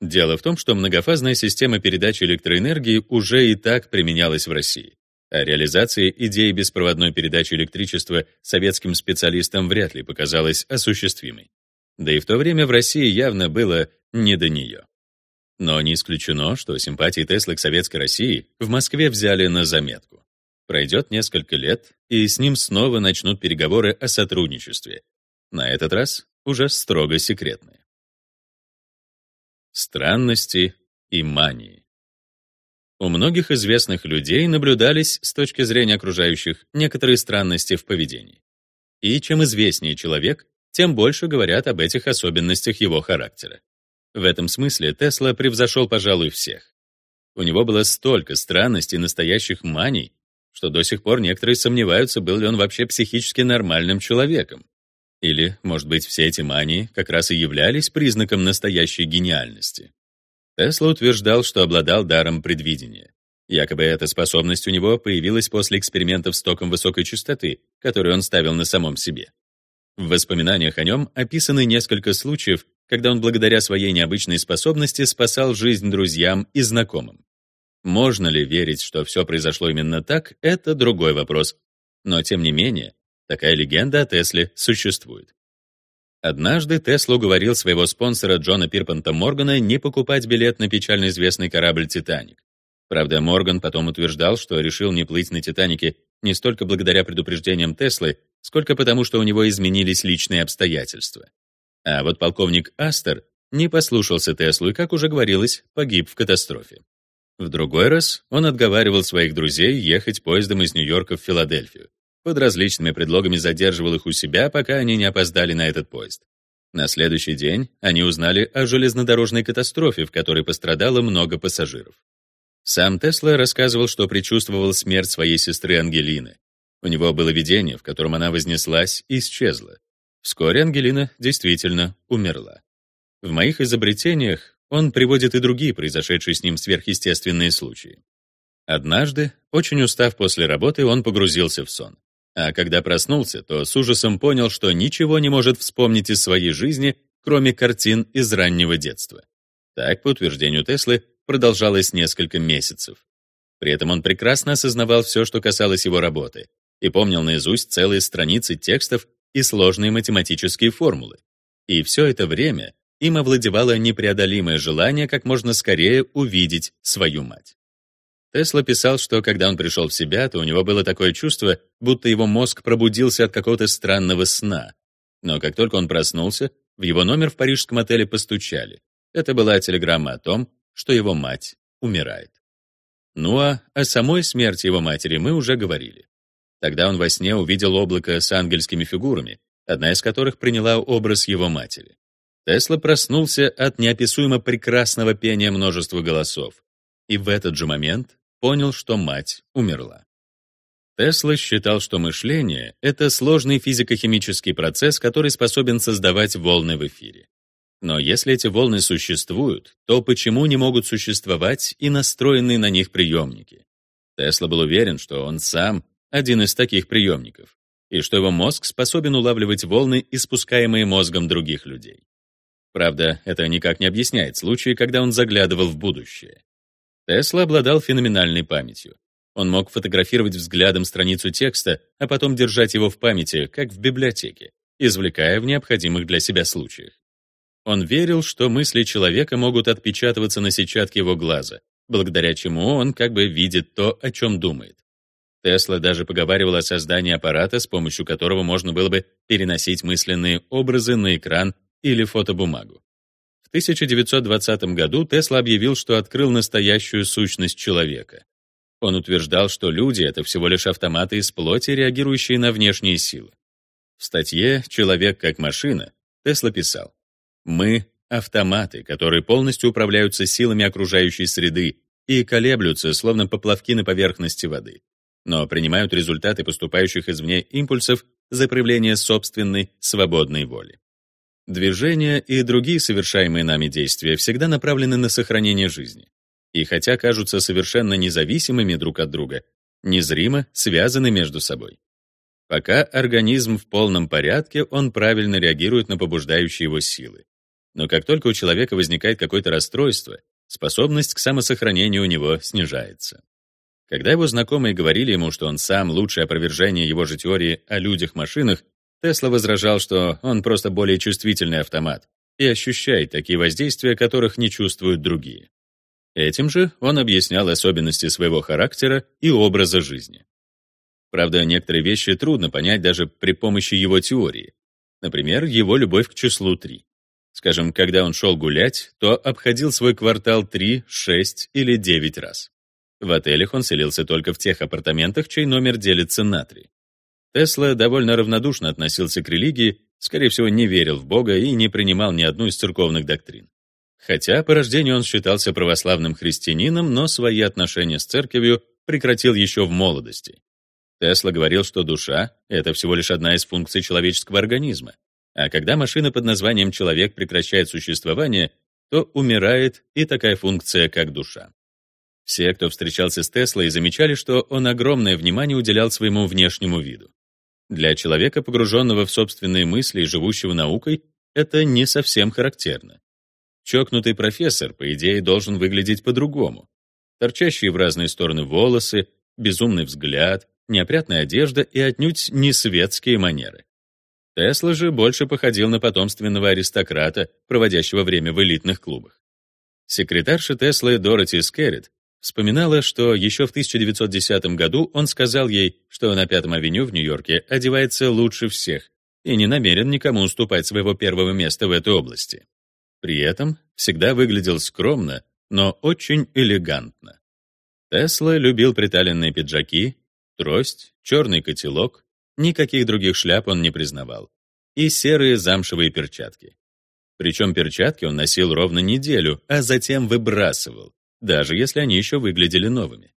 Дело в том, что многофазная система передачи электроэнергии уже и так применялась в России, а реализация идеи беспроводной передачи электричества советским специалистам вряд ли показалась осуществимой. Да и в то время в России явно было не до нее. Но не исключено, что симпатии Теслы к советской России в Москве взяли на заметку. Пройдет несколько лет, и с ним снова начнут переговоры о сотрудничестве. На этот раз уже строго секретные. Странности и мании. У многих известных людей наблюдались, с точки зрения окружающих, некоторые странности в поведении. И чем известнее человек, тем больше говорят об этих особенностях его характера. В этом смысле Тесла превзошел, пожалуй, всех. У него было столько странностей настоящих маний, что до сих пор некоторые сомневаются, был ли он вообще психически нормальным человеком. Или, может быть, все эти мании как раз и являлись признаком настоящей гениальности. Тесла утверждал, что обладал даром предвидения. Якобы эта способность у него появилась после экспериментов с током высокой частоты, который он ставил на самом себе. В воспоминаниях о нем описаны несколько случаев, когда он благодаря своей необычной способности спасал жизнь друзьям и знакомым. Можно ли верить, что все произошло именно так, это другой вопрос. Но тем не менее, такая легенда о Тесле существует. Однажды Тесла уговорил своего спонсора Джона Пирпанта Моргана не покупать билет на печально известный корабль «Титаник». Правда, Морган потом утверждал, что решил не плыть на «Титанике» не столько благодаря предупреждениям Теслы, сколько потому, что у него изменились личные обстоятельства. А вот полковник Астер не послушался Теслу и, как уже говорилось, погиб в катастрофе. В другой раз он отговаривал своих друзей ехать поездом из Нью-Йорка в Филадельфию. Под различными предлогами задерживал их у себя, пока они не опоздали на этот поезд. На следующий день они узнали о железнодорожной катастрофе, в которой пострадало много пассажиров. Сам Тесла рассказывал, что предчувствовал смерть своей сестры Ангелины. У него было видение, в котором она вознеслась и исчезла. Вскоре Ангелина действительно умерла. В моих изобретениях он приводит и другие произошедшие с ним сверхъестественные случаи. Однажды, очень устав после работы, он погрузился в сон. А когда проснулся, то с ужасом понял, что ничего не может вспомнить из своей жизни, кроме картин из раннего детства. Так, по утверждению Теслы, продолжалось несколько месяцев. При этом он прекрасно осознавал все, что касалось его работы, и помнил наизусть целые страницы текстов и сложные математические формулы. И все это время им овладевало непреодолимое желание как можно скорее увидеть свою мать. Тесла писал, что когда он пришел в себя, то у него было такое чувство, будто его мозг пробудился от какого-то странного сна. Но как только он проснулся, в его номер в парижском отеле постучали. Это была телеграмма о том, что его мать умирает. Ну а о самой смерти его матери мы уже говорили. Тогда он во сне увидел облако с ангельскими фигурами, одна из которых приняла образ его матери. Тесла проснулся от неописуемо прекрасного пения множества голосов. И в этот же момент понял, что мать умерла. Тесла считал, что мышление — это сложный физико-химический процесс, который способен создавать волны в эфире. Но если эти волны существуют, то почему не могут существовать и настроенные на них приемники? Тесла был уверен, что он сам один из таких приемников, и что его мозг способен улавливать волны, испускаемые мозгом других людей. Правда, это никак не объясняет случаи, когда он заглядывал в будущее. Тесла обладал феноменальной памятью. Он мог фотографировать взглядом страницу текста, а потом держать его в памяти, как в библиотеке, извлекая в необходимых для себя случаях. Он верил, что мысли человека могут отпечатываться на сетчатке его глаза, благодаря чему он как бы видит то, о чем думает. Тесла даже поговаривал о создании аппарата, с помощью которого можно было бы переносить мысленные образы на экран или фотобумагу. 1920 году Тесла объявил, что открыл настоящую сущность человека. Он утверждал, что люди — это всего лишь автоматы из плоти, реагирующие на внешние силы. В статье «Человек как машина» Тесла писал, «Мы — автоматы, которые полностью управляются силами окружающей среды и колеблются, словно поплавки на поверхности воды, но принимают результаты поступающих извне импульсов за проявление собственной свободной воли. Движения и другие совершаемые нами действия всегда направлены на сохранение жизни. И хотя кажутся совершенно независимыми друг от друга, незримо связаны между собой. Пока организм в полном порядке, он правильно реагирует на побуждающие его силы. Но как только у человека возникает какое-то расстройство, способность к самосохранению у него снижается. Когда его знакомые говорили ему, что он сам лучшее опровержение его же теории о людях-машинах, Тесла возражал, что он просто более чувствительный автомат и ощущает такие воздействия, которых не чувствуют другие. Этим же он объяснял особенности своего характера и образа жизни. Правда, некоторые вещи трудно понять даже при помощи его теории. Например, его любовь к числу 3. Скажем, когда он шел гулять, то обходил свой квартал 3, 6 или 9 раз. В отелях он селился только в тех апартаментах, чей номер делится на 3. Тесла довольно равнодушно относился к религии, скорее всего, не верил в Бога и не принимал ни одну из церковных доктрин. Хотя по рождению он считался православным христианином, но свои отношения с церковью прекратил еще в молодости. Тесла говорил, что душа — это всего лишь одна из функций человеческого организма, а когда машина под названием «человек» прекращает существование, то умирает и такая функция, как душа. Все, кто встречался с Теслой, замечали, что он огромное внимание уделял своему внешнему виду. Для человека, погруженного в собственные мысли и живущего наукой, это не совсем характерно. Чокнутый профессор, по идее, должен выглядеть по-другому. Торчащие в разные стороны волосы, безумный взгляд, неопрятная одежда и отнюдь не светские манеры. Тесла же больше походил на потомственного аристократа, проводящего время в элитных клубах. Секретарша Теслы Дороти Скеррит вспоминала, что еще в 1910 году он сказал ей, что на Пятом авеню в Нью-Йорке одевается лучше всех и не намерен никому уступать своего первого места в этой области. При этом всегда выглядел скромно, но очень элегантно. Тесла любил приталенные пиджаки, трость, черный котелок, никаких других шляп он не признавал, и серые замшевые перчатки. Причем перчатки он носил ровно неделю, а затем выбрасывал, даже если они еще выглядели новыми.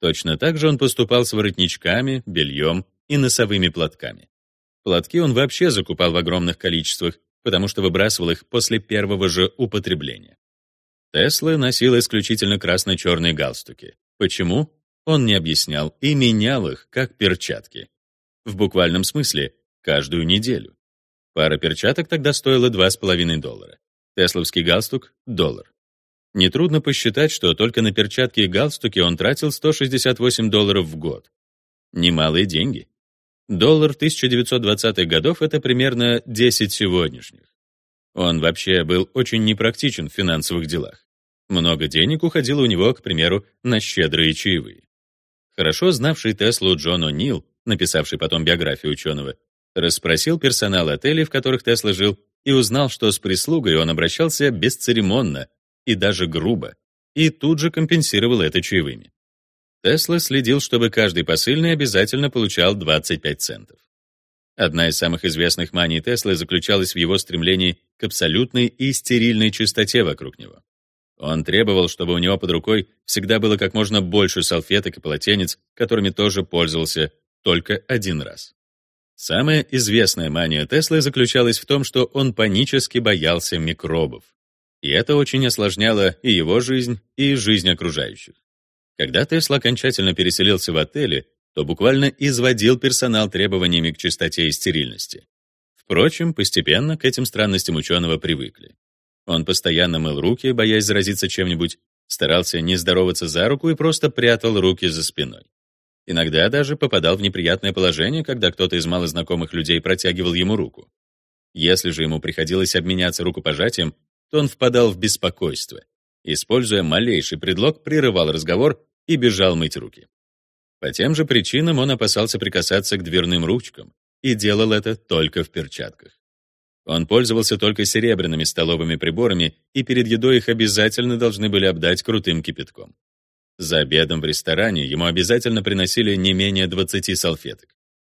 Точно так же он поступал с воротничками, бельем и носовыми платками. Платки он вообще закупал в огромных количествах, потому что выбрасывал их после первого же употребления. Тесла носил исключительно красно-черные галстуки. Почему? Он не объяснял и менял их, как перчатки. В буквальном смысле, каждую неделю. Пара перчаток тогда стоила 2,5 доллара. Тесловский галстук — доллар. Нетрудно посчитать, что только на перчатки и галстуки он тратил 168 долларов в год. Немалые деньги. Доллар 1920-х годов — это примерно 10 сегодняшних. Он вообще был очень непрактичен в финансовых делах. Много денег уходило у него, к примеру, на щедрые чаевые. Хорошо знавший Теслу Джон О'Нил, написавший потом биографию ученого, расспросил персонал отелей, в которых Тесла жил, и узнал, что с прислугой он обращался бесцеремонно, и даже грубо, и тут же компенсировал это чаевыми. Тесла следил, чтобы каждый посыльный обязательно получал 25 центов. Одна из самых известных маний Теслы заключалась в его стремлении к абсолютной и стерильной чистоте вокруг него. Он требовал, чтобы у него под рукой всегда было как можно больше салфеток и полотенец, которыми тоже пользовался только один раз. Самая известная мания Теслы заключалась в том, что он панически боялся микробов. И это очень осложняло и его жизнь, и жизнь окружающих. Когда Тесла окончательно переселился в отели, то буквально изводил персонал требованиями к чистоте и стерильности. Впрочем, постепенно к этим странностям ученого привыкли. Он постоянно мыл руки, боясь заразиться чем-нибудь, старался не здороваться за руку и просто прятал руки за спиной. Иногда даже попадал в неприятное положение, когда кто-то из малознакомых людей протягивал ему руку. Если же ему приходилось обменяться рукопожатием, то он впадал в беспокойство. Используя малейший предлог, прерывал разговор и бежал мыть руки. По тем же причинам он опасался прикасаться к дверным ручкам и делал это только в перчатках. Он пользовался только серебряными столовыми приборами, и перед едой их обязательно должны были обдать крутым кипятком. За обедом в ресторане ему обязательно приносили не менее 20 салфеток.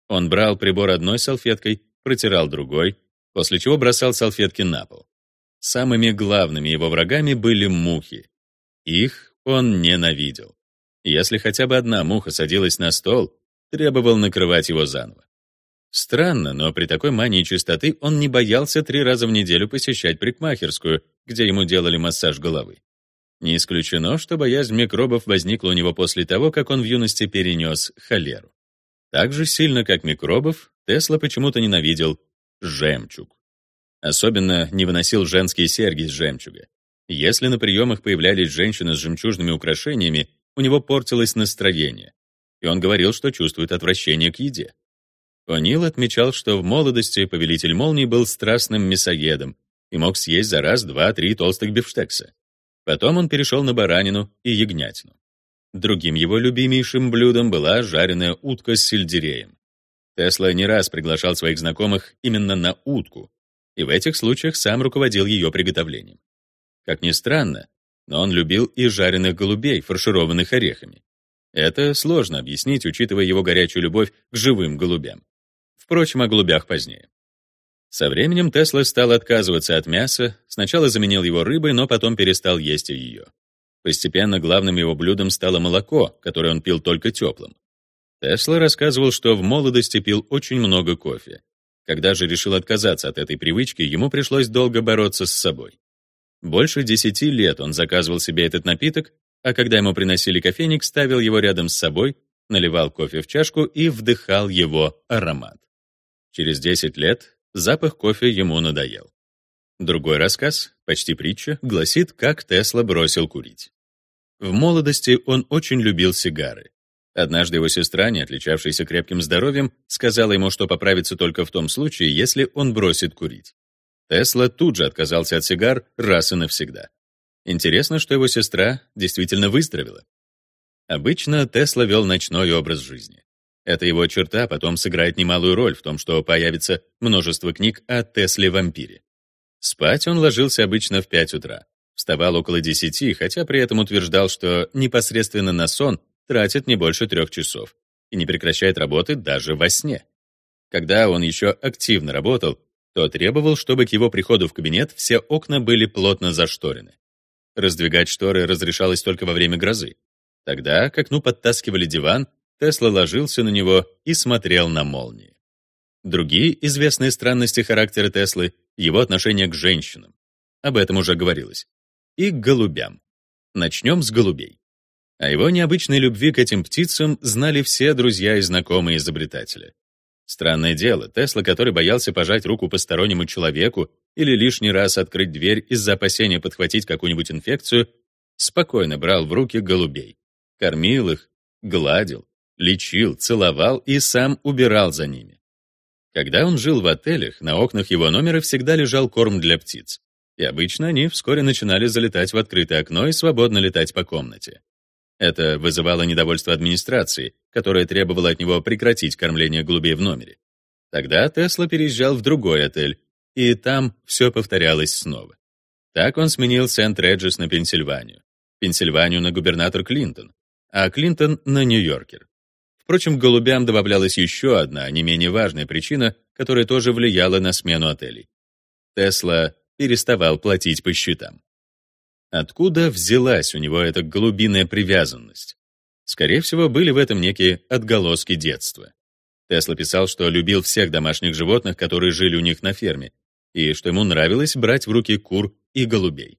Он брал прибор одной салфеткой, протирал другой, после чего бросал салфетки на пол. Самыми главными его врагами были мухи. Их он ненавидел. Если хотя бы одна муха садилась на стол, требовал накрывать его заново. Странно, но при такой мании чистоты он не боялся три раза в неделю посещать парикмахерскую, где ему делали массаж головы. Не исключено, что боязнь микробов возникла у него после того, как он в юности перенес холеру. Так же сильно, как микробов, Тесла почему-то ненавидел жемчуг. Особенно не выносил женские серьги из жемчуга. Если на приемах появлялись женщины с жемчужными украшениями, у него портилось настроение, и он говорил, что чувствует отвращение к еде. О'Нил отмечал, что в молодости повелитель молний был страстным мясоедом и мог съесть за раз два-три толстых бифштекса. Потом он перешел на баранину и ягнятину. Другим его любимейшим блюдом была жареная утка с сельдереем. Тесла не раз приглашал своих знакомых именно на утку, и в этих случаях сам руководил ее приготовлением. Как ни странно, но он любил и жареных голубей, фаршированных орехами. Это сложно объяснить, учитывая его горячую любовь к живым голубям. Впрочем, о голубях позднее. Со временем Тесла стал отказываться от мяса, сначала заменил его рыбой, но потом перестал есть ее. Постепенно главным его блюдом стало молоко, которое он пил только теплым. Тесла рассказывал, что в молодости пил очень много кофе, когда же решил отказаться от этой привычки, ему пришлось долго бороться с собой. Больше десяти лет он заказывал себе этот напиток, а когда ему приносили кофейник, ставил его рядом с собой, наливал кофе в чашку и вдыхал его аромат. Через 10 лет запах кофе ему надоел. Другой рассказ, почти притча, гласит, как Тесла бросил курить. В молодости он очень любил сигары. Однажды его сестра, не отличавшаяся крепким здоровьем, сказала ему, что поправится только в том случае, если он бросит курить. Тесла тут же отказался от сигар раз и навсегда. Интересно, что его сестра действительно выздоровела. Обычно Тесла вел ночной образ жизни. Эта его черта потом сыграет немалую роль в том, что появится множество книг о Тесле-вампире. Спать он ложился обычно в 5 утра. Вставал около 10, хотя при этом утверждал, что непосредственно на сон тратит не больше трех часов и не прекращает работы даже во сне. Когда он еще активно работал, то требовал, чтобы к его приходу в кабинет все окна были плотно зашторены. Раздвигать шторы разрешалось только во время грозы. Тогда к окну подтаскивали диван, Тесла ложился на него и смотрел на молнии. Другие известные странности характера Теслы — его отношение к женщинам. Об этом уже говорилось. И к голубям. Начнем с голубей. О его необычной любви к этим птицам знали все друзья и знакомые изобретателя. Странное дело, Тесла, который боялся пожать руку постороннему человеку или лишний раз открыть дверь из-за опасения подхватить какую-нибудь инфекцию, спокойно брал в руки голубей, кормил их, гладил, лечил, целовал и сам убирал за ними. Когда он жил в отелях, на окнах его номера всегда лежал корм для птиц, и обычно они вскоре начинали залетать в открытое окно и свободно летать по комнате. Это вызывало недовольство администрации, которая требовала от него прекратить кормление голубей в номере. Тогда Тесла переезжал в другой отель, и там все повторялось снова. Так он сменил Сент-Реджес на Пенсильванию, Пенсильванию на губернатор Клинтон, а Клинтон на Нью-Йоркер. Впрочем, к голубям добавлялась еще одна, не менее важная причина, которая тоже влияла на смену отелей. Тесла переставал платить по счетам. Откуда взялась у него эта голубиная привязанность? Скорее всего, были в этом некие отголоски детства. Тесла писал, что любил всех домашних животных, которые жили у них на ферме, и что ему нравилось брать в руки кур и голубей.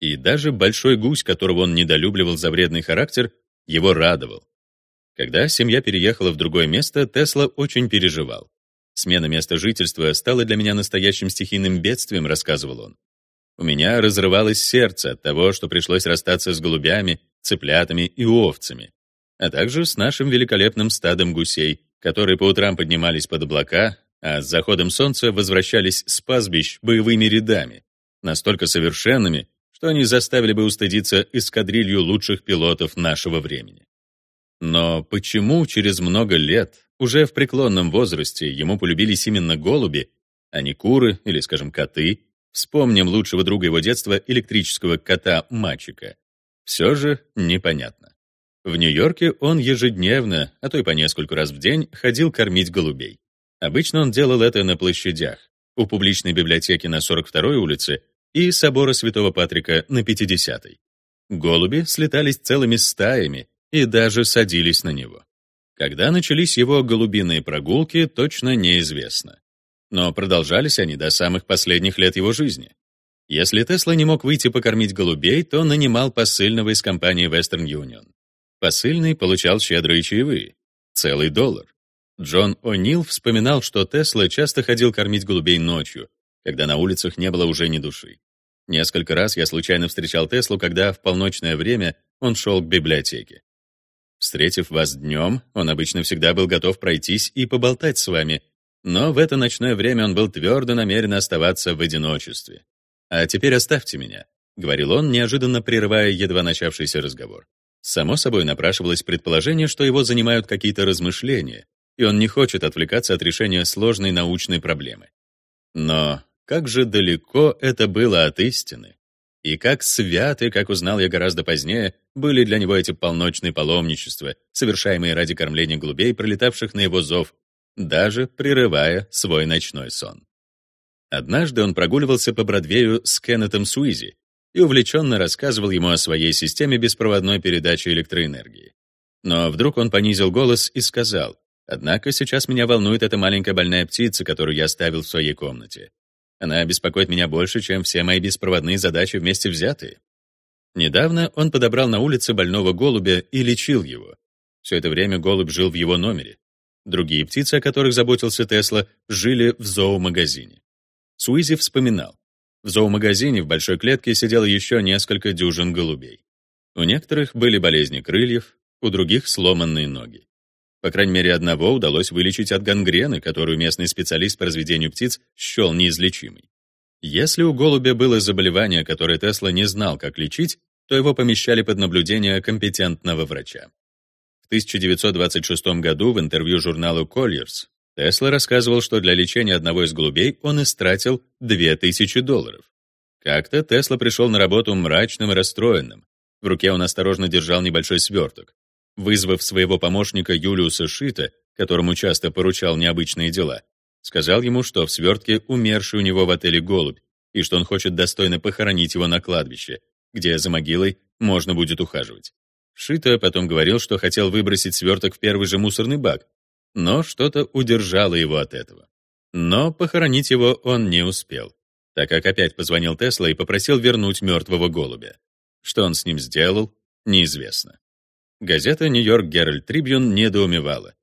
И даже большой гусь, которого он недолюбливал за вредный характер, его радовал. Когда семья переехала в другое место, Тесла очень переживал. Смена места жительства стала для меня настоящим стихийным бедствием, рассказывал он. У меня разрывалось сердце от того, что пришлось расстаться с голубями, цыплятами и овцами, а также с нашим великолепным стадом гусей, которые по утрам поднимались под облака, а с заходом солнца возвращались с пастбищ боевыми рядами, настолько совершенными, что они заставили бы устыдиться эскадрилью лучших пилотов нашего времени. Но почему через много лет, уже в преклонном возрасте, ему полюбились именно голуби, а не куры или, скажем, коты, Вспомним лучшего друга его детства, электрического кота Мачика. Все же непонятно. В Нью-Йорке он ежедневно, а то и по нескольку раз в день, ходил кормить голубей. Обычно он делал это на площадях, у публичной библиотеки на 42-й улице и собора Святого Патрика на 50-й. Голуби слетались целыми стаями и даже садились на него. Когда начались его голубиные прогулки, точно неизвестно но продолжались они до самых последних лет его жизни. Если Тесла не мог выйти покормить голубей, то нанимал посыльного из компании Western Union. Посыльный получал щедрые чаевые — целый доллар. Джон О'Нил вспоминал, что Тесла часто ходил кормить голубей ночью, когда на улицах не было уже ни души. Несколько раз я случайно встречал Теслу, когда в полночное время он шел к библиотеке. Встретив вас днем, он обычно всегда был готов пройтись и поболтать с вами, но в это ночное время он был твердо намерен оставаться в одиночестве. «А теперь оставьте меня», — говорил он, неожиданно прерывая едва начавшийся разговор. Само собой напрашивалось предположение, что его занимают какие-то размышления, и он не хочет отвлекаться от решения сложной научной проблемы. Но как же далеко это было от истины. И как святы, как узнал я гораздо позднее, были для него эти полночные паломничества, совершаемые ради кормления голубей, пролетавших на его зов, даже прерывая свой ночной сон. Однажды он прогуливался по Бродвею с Кеннетом Суизи и увлеченно рассказывал ему о своей системе беспроводной передачи электроэнергии. Но вдруг он понизил голос и сказал, «Однако сейчас меня волнует эта маленькая больная птица, которую я оставил в своей комнате. Она беспокоит меня больше, чем все мои беспроводные задачи вместе взятые». Недавно он подобрал на улице больного голубя и лечил его. Все это время голубь жил в его номере. Другие птицы, о которых заботился Тесла, жили в зоомагазине. Суизи вспоминал. В зоомагазине в большой клетке сидело еще несколько дюжин голубей. У некоторых были болезни крыльев, у других сломанные ноги. По крайней мере, одного удалось вылечить от гангрены, которую местный специалист по разведению птиц счел неизлечимой. Если у голубя было заболевание, которое Тесла не знал, как лечить, то его помещали под наблюдение компетентного врача. 1926 году в интервью журналу Colliers Тесла рассказывал, что для лечения одного из голубей он истратил 2000 долларов. Как-то Тесла пришел на работу мрачным и расстроенным. В руке он осторожно держал небольшой сверток. Вызвав своего помощника Юлиуса Шита, которому часто поручал необычные дела, сказал ему, что в свертке умерший у него в отеле голубь, и что он хочет достойно похоронить его на кладбище, где за могилой можно будет ухаживать. Шита потом говорил, что хотел выбросить сверток в первый же мусорный бак, но что-то удержало его от этого. Но похоронить его он не успел, так как опять позвонил Тесла и попросил вернуть мертвого голубя. Что он с ним сделал, неизвестно. Газета «Нью-Йорк Геральд Трибьюн» недоумевала.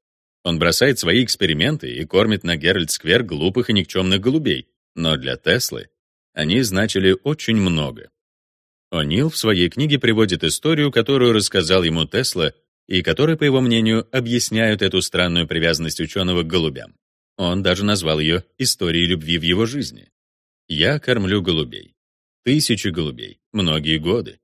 Он бросает свои эксперименты и кормит на Геральд-сквер глупых и никчемных голубей, но для Теслы они значили очень много. О'Нил в своей книге приводит историю, которую рассказал ему Тесла, и которая, по его мнению, объясняет эту странную привязанность ученого к голубям. Он даже назвал ее «историей любви в его жизни». «Я кормлю голубей. Тысячи голубей, многие годы.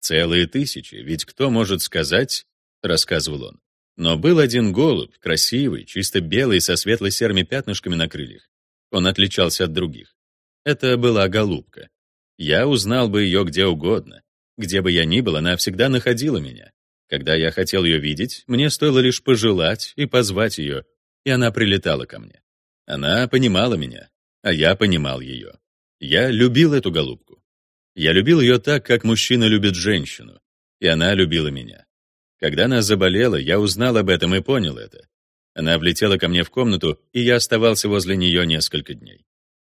Целые тысячи, ведь кто может сказать, — рассказывал он. Но был один голубь, красивый, чисто белый, со светло-серыми пятнышками на крыльях. Он отличался от других. Это была голубка. Я узнал бы ее где угодно. Где бы я ни был, она всегда находила меня. Когда я хотел ее видеть, мне стоило лишь пожелать и позвать ее, и она прилетала ко мне. Она понимала меня, а я понимал ее. Я любил эту голубку. Я любил ее так, как мужчина любит женщину, и она любила меня. Когда она заболела, я узнал об этом и понял это. Она влетела ко мне в комнату, и я оставался возле нее несколько дней.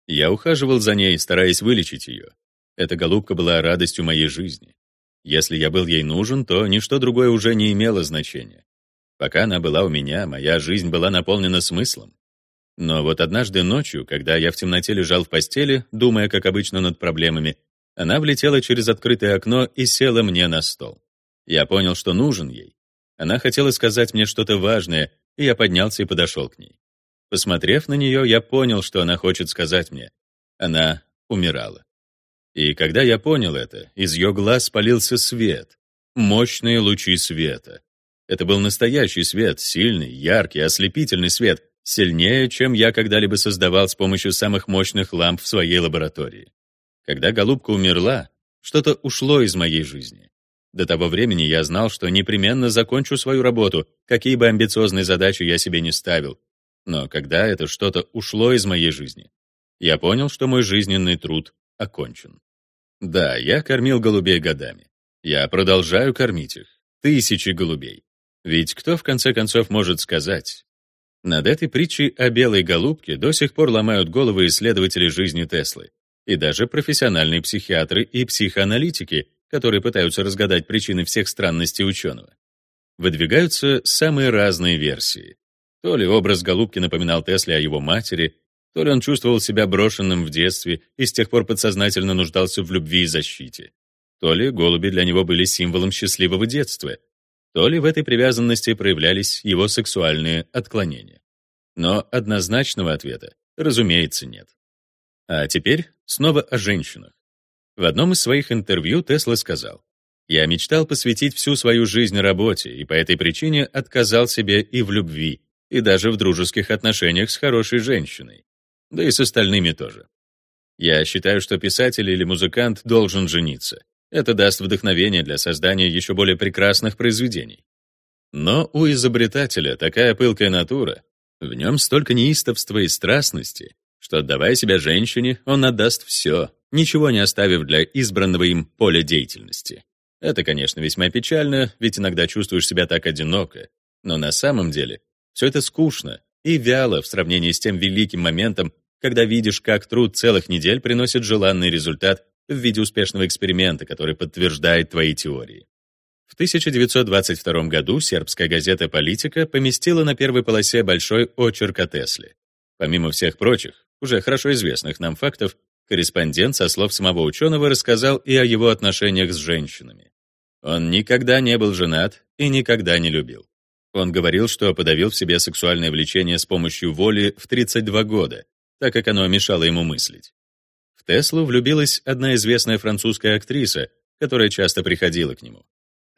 Я ухаживал за ней, стараясь вылечить ее. Эта голубка была радостью моей жизни. Если я был ей нужен, то ничто другое уже не имело значения. Пока она была у меня, моя жизнь была наполнена смыслом. Но вот однажды ночью, когда я в темноте лежал в постели, думая, как обычно, над проблемами, она влетела через открытое окно и села мне на стол. Я понял, что нужен ей. Она хотела сказать мне что-то важное, и я поднялся и подошел к ней. Посмотрев на нее, я понял, что она хочет сказать мне. Она умирала. И когда я понял это, из ее глаз полился свет, мощные лучи света. Это был настоящий свет, сильный, яркий, ослепительный свет, сильнее, чем я когда-либо создавал с помощью самых мощных ламп в своей лаборатории. Когда голубка умерла, что-то ушло из моей жизни. До того времени я знал, что непременно закончу свою работу, какие бы амбициозные задачи я себе не ставил. Но когда это что-то ушло из моей жизни, я понял, что мой жизненный труд окончен. Да, я кормил голубей годами. Я продолжаю кормить их. Тысячи голубей. Ведь кто, в конце концов, может сказать? Над этой притчей о белой голубке до сих пор ломают головы исследователи жизни Теслы и даже профессиональные психиатры и психоаналитики, которые пытаются разгадать причины всех странностей ученого. Выдвигаются самые разные версии. То ли образ голубки напоминал Тесле о его матери, то ли он чувствовал себя брошенным в детстве и с тех пор подсознательно нуждался в любви и защите, то ли голуби для него были символом счастливого детства, то ли в этой привязанности проявлялись его сексуальные отклонения. Но однозначного ответа, разумеется, нет. А теперь снова о женщинах. В одном из своих интервью Тесла сказал, «Я мечтал посвятить всю свою жизнь работе и по этой причине отказал себе и в любви, и даже в дружеских отношениях с хорошей женщиной да и с остальными тоже. Я считаю, что писатель или музыкант должен жениться. Это даст вдохновение для создания еще более прекрасных произведений. Но у изобретателя такая пылкая натура, в нем столько неистовства и страстности, что, отдавая себя женщине, он отдаст все, ничего не оставив для избранного им поля деятельности. Это, конечно, весьма печально, ведь иногда чувствуешь себя так одиноко, но на самом деле все это скучно и вяло в сравнении с тем великим моментом, когда видишь, как труд целых недель приносит желанный результат в виде успешного эксперимента, который подтверждает твои теории. В 1922 году сербская газета «Политика» поместила на первой полосе большой очерк о Тесле. Помимо всех прочих, уже хорошо известных нам фактов, корреспондент со слов самого ученого рассказал и о его отношениях с женщинами. Он никогда не был женат и никогда не любил. Он говорил, что подавил в себе сексуальное влечение с помощью воли в 32 года, так как оно мешало ему мыслить. В Теслу влюбилась одна известная французская актриса, которая часто приходила к нему.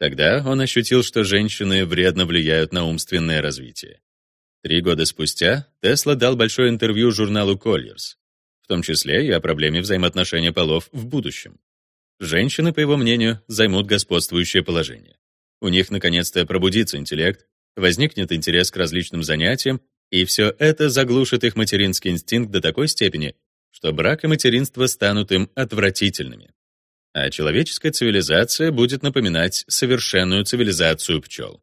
Тогда он ощутил, что женщины вредно влияют на умственное развитие. Три года спустя Тесла дал большое интервью журналу Colliers, в том числе и о проблеме взаимоотношения полов в будущем. Женщины, по его мнению, займут господствующее положение. У них наконец-то пробудится интеллект, возникнет интерес к различным занятиям, и все это заглушит их материнский инстинкт до такой степени, что брак и материнство станут им отвратительными. А человеческая цивилизация будет напоминать совершенную цивилизацию пчел.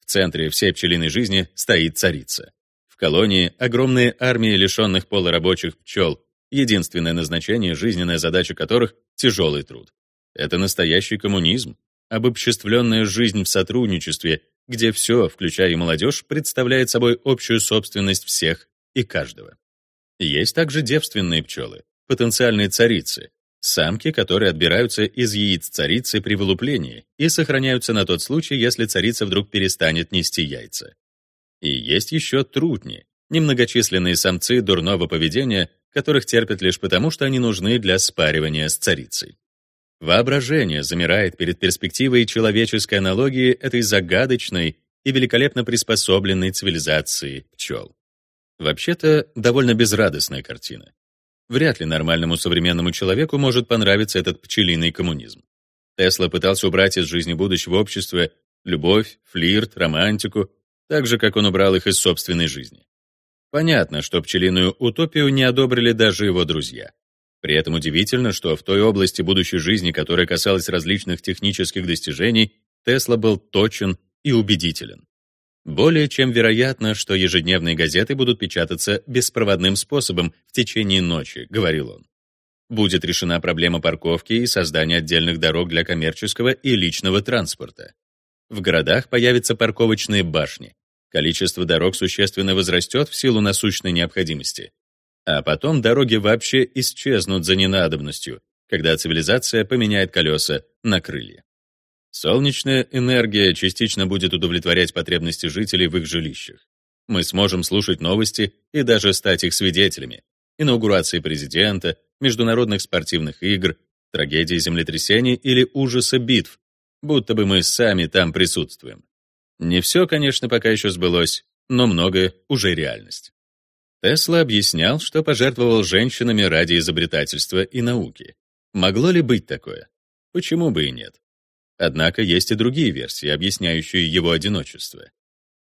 В центре всей пчелиной жизни стоит царица. В колонии огромные армии лишенных пола рабочих пчел, единственное назначение, жизненная задача которых — тяжелый труд. Это настоящий коммунизм, обобществленная жизнь в сотрудничестве, где все, включая и молодежь, представляет собой общую собственность всех и каждого. Есть также девственные пчелы, потенциальные царицы, самки, которые отбираются из яиц царицы при вылуплении и сохраняются на тот случай, если царица вдруг перестанет нести яйца. И есть еще трутни, немногочисленные самцы дурного поведения, которых терпят лишь потому, что они нужны для спаривания с царицей. Воображение замирает перед перспективой человеческой аналогии этой загадочной и великолепно приспособленной цивилизации пчел. Вообще-то, довольно безрадостная картина. Вряд ли нормальному современному человеку может понравиться этот пчелиный коммунизм. Тесла пытался убрать из жизни будущего общества любовь, флирт, романтику, так же, как он убрал их из собственной жизни. Понятно, что пчелиную утопию не одобрили даже его друзья. При этом удивительно, что в той области будущей жизни, которая касалась различных технических достижений, Тесла был точен и убедителен. Более чем вероятно, что ежедневные газеты будут печататься беспроводным способом в течение ночи, говорил он. Будет решена проблема парковки и создания отдельных дорог для коммерческого и личного транспорта. В городах появятся парковочные башни. Количество дорог существенно возрастет в силу насущной необходимости. А потом дороги вообще исчезнут за ненадобностью, когда цивилизация поменяет колеса на крылья. Солнечная энергия частично будет удовлетворять потребности жителей в их жилищах. Мы сможем слушать новости и даже стать их свидетелями. Инаугурации президента, международных спортивных игр, трагедии землетрясений или ужаса битв, будто бы мы сами там присутствуем. Не все, конечно, пока еще сбылось, но многое уже реальность. Тесла объяснял, что пожертвовал женщинами ради изобретательства и науки. Могло ли быть такое? Почему бы и нет? Однако есть и другие версии, объясняющие его одиночество.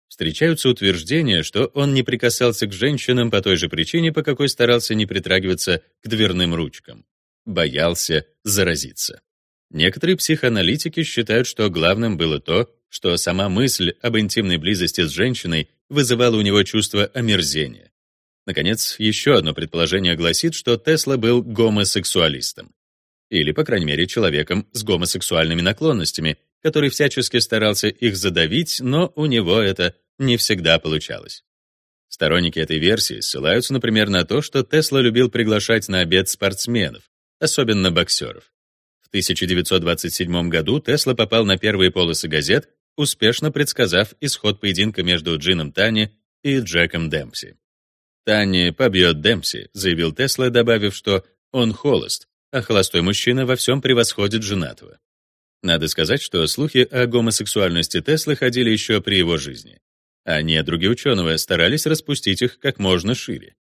Встречаются утверждения, что он не прикасался к женщинам по той же причине, по какой старался не притрагиваться к дверным ручкам. Боялся заразиться. Некоторые психоаналитики считают, что главным было то, что сама мысль об интимной близости с женщиной вызывала у него чувство омерзения. Наконец, еще одно предположение гласит, что Тесла был гомосексуалистом. Или, по крайней мере, человеком с гомосексуальными наклонностями, который всячески старался их задавить, но у него это не всегда получалось. Сторонники этой версии ссылаются, например, на то, что Тесла любил приглашать на обед спортсменов, особенно боксеров. В 1927 году Тесла попал на первые полосы газет, успешно предсказав исход поединка между Джином Тани и Джеком Демпси. «Танни побьет Демпси», — заявил Тесла, добавив, что он холост, а холостой мужчина во всем превосходит женатого. Надо сказать, что слухи о гомосексуальности Теслы ходили еще при его жизни, а недруги ученого старались распустить их как можно шире.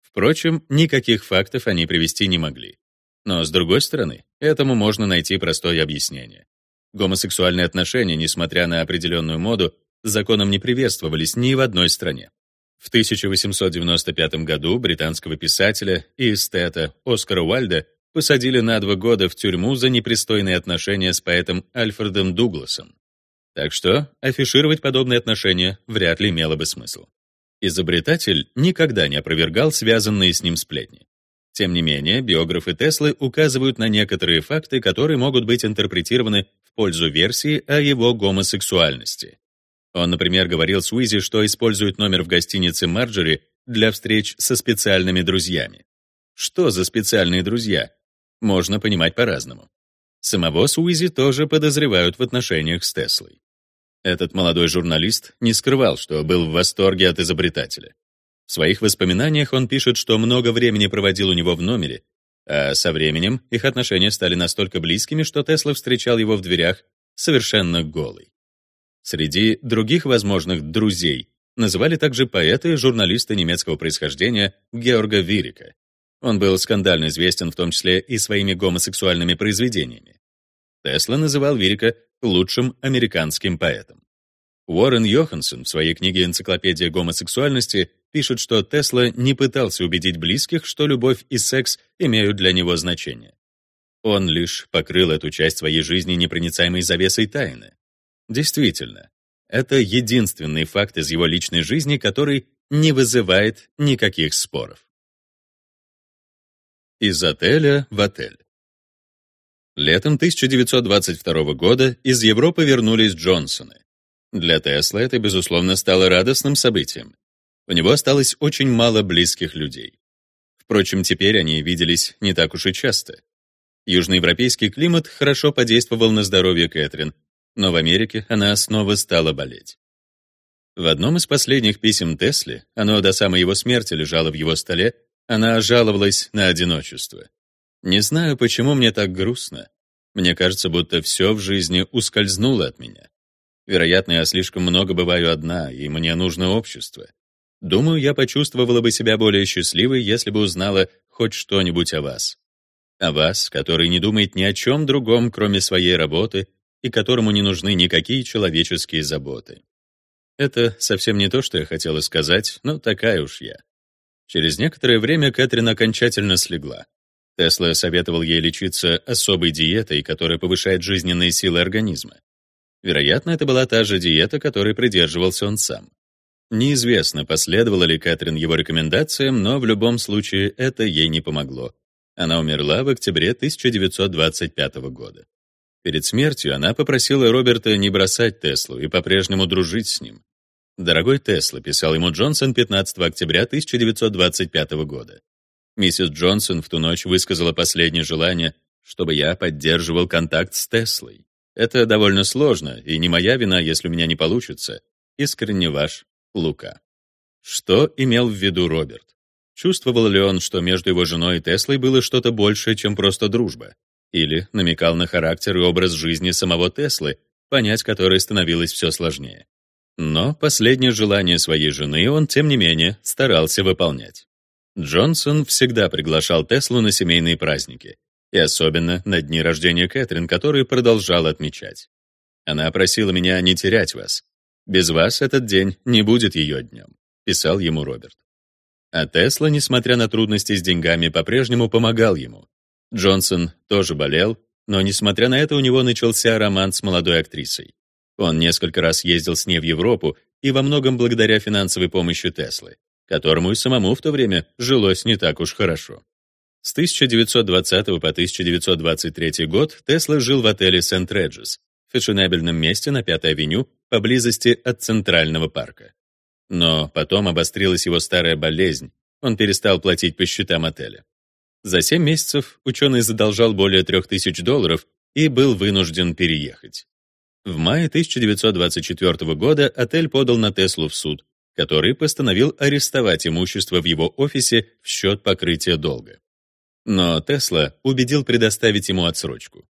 Впрочем, никаких фактов они привести не могли. Но, с другой стороны, этому можно найти простое объяснение. Гомосексуальные отношения, несмотря на определенную моду, законом не приветствовались ни в одной стране. В 1895 году британского писателя и эстета Оскара Уальда посадили на два года в тюрьму за непристойные отношения с поэтом Альфредом Дугласом. Так что афишировать подобные отношения вряд ли имело бы смысл. Изобретатель никогда не опровергал связанные с ним сплетни. Тем не менее, биографы Теслы указывают на некоторые факты, которые могут быть интерпретированы в пользу версии о его гомосексуальности. Он, например, говорил Суизи, что использует номер в гостинице Марджори для встреч со специальными друзьями. Что за специальные друзья? Можно понимать по-разному. Самого Суизи тоже подозревают в отношениях с Теслой. Этот молодой журналист не скрывал, что был в восторге от изобретателя. В своих воспоминаниях он пишет, что много времени проводил у него в номере, а со временем их отношения стали настолько близкими, что Тесла встречал его в дверях совершенно голый. Среди других возможных «друзей» называли также поэта и журналиста немецкого происхождения Георга Вирика. Он был скандально известен в том числе и своими гомосексуальными произведениями. Тесла называл Вирика лучшим американским поэтом. Уоррен Йоханссон в своей книге «Энциклопедия гомосексуальности» пишет, что Тесла не пытался убедить близких, что любовь и секс имеют для него значение. Он лишь покрыл эту часть своей жизни непроницаемой завесой тайны. Действительно, это единственный факт из его личной жизни, который не вызывает никаких споров. Из отеля в отель. Летом 1922 года из Европы вернулись Джонсоны. Для Тесла это, безусловно, стало радостным событием. У него осталось очень мало близких людей. Впрочем, теперь они виделись не так уж и часто. Южноевропейский климат хорошо подействовал на здоровье Кэтрин, но в Америке она снова стала болеть. В одном из последних писем Тесли, оно до самой его смерти лежало в его столе, она жаловалась на одиночество. «Не знаю, почему мне так грустно. Мне кажется, будто все в жизни ускользнуло от меня. Вероятно, я слишком много бываю одна, и мне нужно общество. Думаю, я почувствовала бы себя более счастливой, если бы узнала хоть что-нибудь о вас. О вас, который не думает ни о чем другом, кроме своей работы, и которому не нужны никакие человеческие заботы. Это совсем не то, что я хотела сказать, но такая уж я. Через некоторое время Кэтрин окончательно слегла. Тесла советовал ей лечиться особой диетой, которая повышает жизненные силы организма. Вероятно, это была та же диета, которой придерживался он сам. Неизвестно, последовала ли Кэтрин его рекомендациям, но в любом случае это ей не помогло. Она умерла в октябре 1925 года. Перед смертью она попросила Роберта не бросать Теслу и по-прежнему дружить с ним. «Дорогой Тесла», — писал ему Джонсон 15 октября 1925 года. Миссис Джонсон в ту ночь высказала последнее желание, чтобы я поддерживал контакт с Теслой. Это довольно сложно, и не моя вина, если у меня не получится. Искренне ваш, Лука. Что имел в виду Роберт? Чувствовал ли он, что между его женой и Теслой было что-то большее, чем просто дружба? Или намекал на характер и образ жизни самого Теслы, понять который становилось все сложнее? Но последнее желание своей жены он, тем не менее, старался выполнять. Джонсон всегда приглашал Теслу на семейные праздники, и особенно на дни рождения Кэтрин, которые продолжал отмечать. Она просила меня не терять вас. Без вас этот день не будет ее днем, писал ему Роберт. А Тесла, несмотря на трудности с деньгами, по-прежнему помогал ему. Джонсон тоже болел, но, несмотря на это, у него начался роман с молодой актрисой. Он несколько раз ездил с ней в Европу и во многом благодаря финансовой помощи Теслы, которому и самому в то время жилось не так уж хорошо. С 1920 по 1923 год Тесла жил в отеле Сент-Реджес, фешенебельном месте на Пятой авеню, поблизости от Центрального парка. Но потом обострилась его старая болезнь, он перестал платить по счетам отеля. За 7 месяцев ученый задолжал более 3000 долларов и был вынужден переехать. В мае 1924 года отель подал на Теслу в суд, который постановил арестовать имущество в его офисе в счет покрытия долга. Но Тесла убедил предоставить ему отсрочку.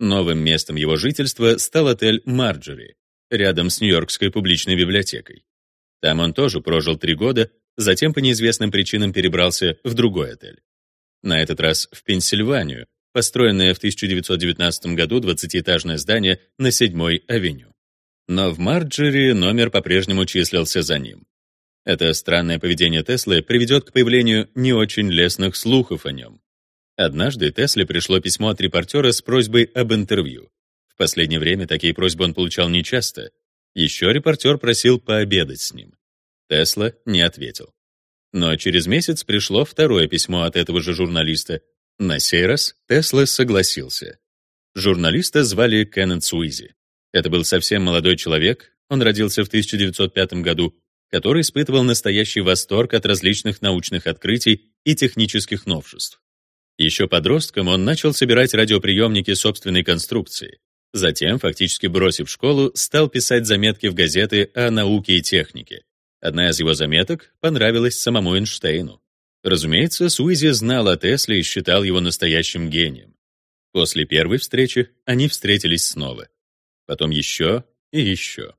Новым местом его жительства стал отель «Марджори», рядом с Нью-Йоркской публичной библиотекой. Там он тоже прожил три года, затем по неизвестным причинам перебрался в другой отель. На этот раз в Пенсильванию, построенное в 1919 году 20-этажное здание на 7-й авеню. Но в Марджери номер по-прежнему числился за ним. Это странное поведение Теслы приведет к появлению не очень лестных слухов о нем. Однажды Тесле пришло письмо от репортера с просьбой об интервью. В последнее время такие просьбы он получал нечасто. Еще репортер просил пообедать с ним. Тесла не ответил. Но через месяц пришло второе письмо от этого же журналиста. На сей раз Тесла согласился. Журналиста звали Кеннет Суизи. Это был совсем молодой человек, он родился в 1905 году, который испытывал настоящий восторг от различных научных открытий и технических новшеств. Еще подростком он начал собирать радиоприемники собственной конструкции. Затем, фактически бросив школу, стал писать заметки в газеты о науке и технике. Одна из его заметок понравилась самому Эйнштейну. Разумеется, Суизи знал о Тесле и считал его настоящим гением. После первой встречи они встретились снова. потом еще и еще.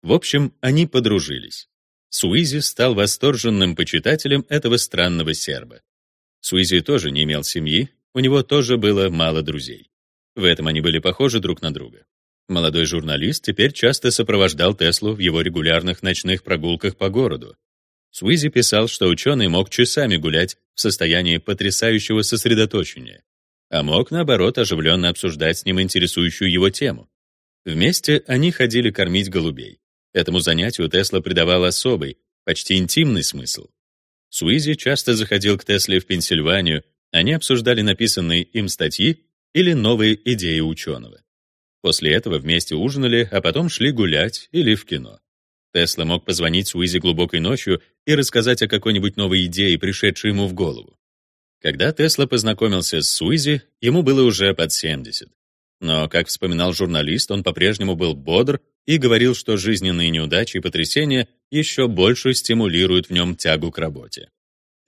В общем, они подружились. Суизи стал восторженным почитателем этого странного серба. Суизи тоже не имел семьи, у него тоже было мало друзей. В этом они были похожи друг на друга. Молодой журналист теперь часто сопровождал Теслу в его регулярных ночных прогулках по городу. Суизи писал, что ученый мог часами гулять в состоянии потрясающего сосредоточения, а мог, наоборот, оживленно обсуждать с ним интересующую его тему. Вместе они ходили кормить голубей. Этому занятию Тесла придавал особый, почти интимный смысл. Суизи часто заходил к Тесле в Пенсильванию, они обсуждали написанные им статьи или новые идеи ученого. После этого вместе ужинали, а потом шли гулять или в кино. Тесла мог позвонить Суизи глубокой ночью и рассказать о какой-нибудь новой идее, пришедшей ему в голову. Когда Тесла познакомился с Суизи, ему было уже под 70. Но, как вспоминал журналист, он по-прежнему был бодр и говорил, что жизненные неудачи и потрясения еще больше стимулируют в нем тягу к работе.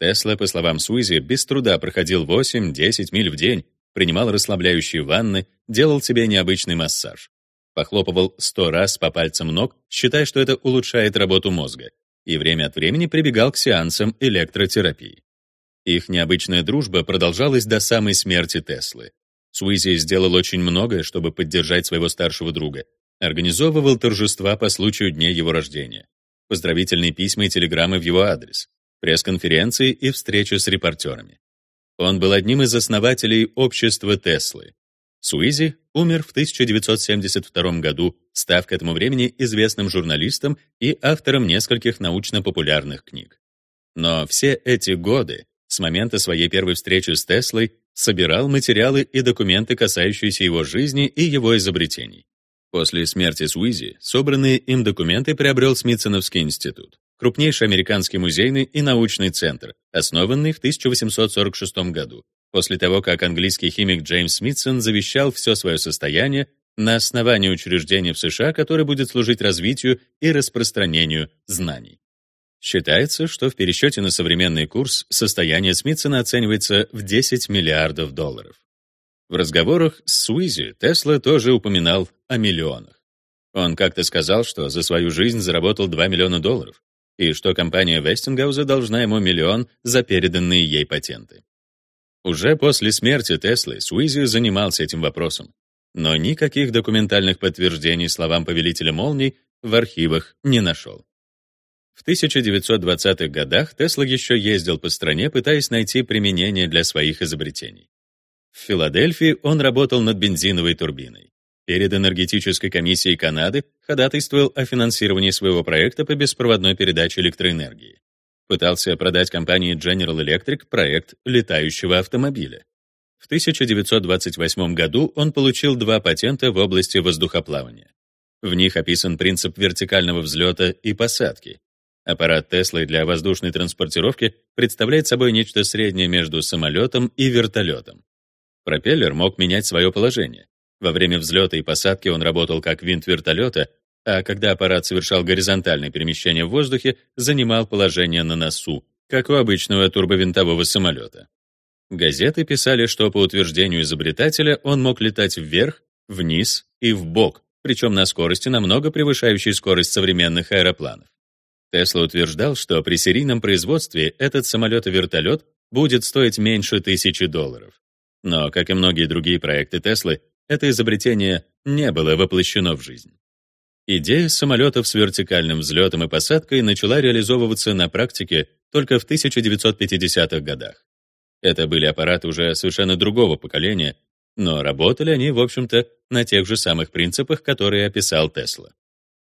Тесла, по словам Суизи, без труда проходил 8-10 миль в день, принимал расслабляющие ванны, делал себе необычный массаж. Похлопывал сто раз по пальцам ног, считая, что это улучшает работу мозга, и время от времени прибегал к сеансам электротерапии. Их необычная дружба продолжалась до самой смерти Теслы. Суизи сделал очень многое, чтобы поддержать своего старшего друга. Организовывал торжества по случаю дня его рождения, поздравительные письма и телеграммы в его адрес, пресс-конференции и встречи с репортерами. Он был одним из основателей общества Теслы. Суизи умер в 1972 году, став к этому времени известным журналистом и автором нескольких научно-популярных книг. Но все эти годы, с момента своей первой встречи с Теслой, собирал материалы и документы, касающиеся его жизни и его изобретений. После смерти Суизи собранные им документы приобрел Смитсоновский институт, крупнейший американский музейный и научный центр, основанный в 1846 году, после того, как английский химик Джеймс Смитсон завещал все свое состояние на основании учреждения в США, которое будет служить развитию и распространению знаний. Считается, что в пересчете на современный курс состояние Смитсона оценивается в 10 миллиардов долларов. В разговорах с Суизи Тесла тоже упоминал о миллионах. Он как-то сказал, что за свою жизнь заработал 2 миллиона долларов, и что компания Вестингауза должна ему миллион за переданные ей патенты. Уже после смерти Теслы Суизи занимался этим вопросом, но никаких документальных подтверждений словам повелителя молний в архивах не нашел. В 1920-х годах Тесла еще ездил по стране, пытаясь найти применение для своих изобретений. В Филадельфии он работал над бензиновой турбиной. Перед энергетической комиссией Канады ходатайствовал о финансировании своего проекта по беспроводной передаче электроэнергии. Пытался продать компании General Electric проект летающего автомобиля. В 1928 году он получил два патента в области воздухоплавания. В них описан принцип вертикального взлета и посадки, Аппарат Теслы для воздушной транспортировки представляет собой нечто среднее между самолетом и вертолетом. Пропеллер мог менять свое положение. Во время взлета и посадки он работал как винт вертолета, а когда аппарат совершал горизонтальное перемещение в воздухе, занимал положение на носу, как у обычного турбовинтового самолета. Газеты писали, что по утверждению изобретателя он мог летать вверх, вниз и вбок, причем на скорости, намного превышающей скорость современных аэропланов. Тесла утверждал, что при серийном производстве этот самолет и вертолет будет стоить меньше тысячи долларов. Но, как и многие другие проекты Теслы, это изобретение не было воплощено в жизнь. Идея самолетов с вертикальным взлетом и посадкой начала реализовываться на практике только в 1950-х годах. Это были аппараты уже совершенно другого поколения, но работали они, в общем-то, на тех же самых принципах, которые описал Тесла.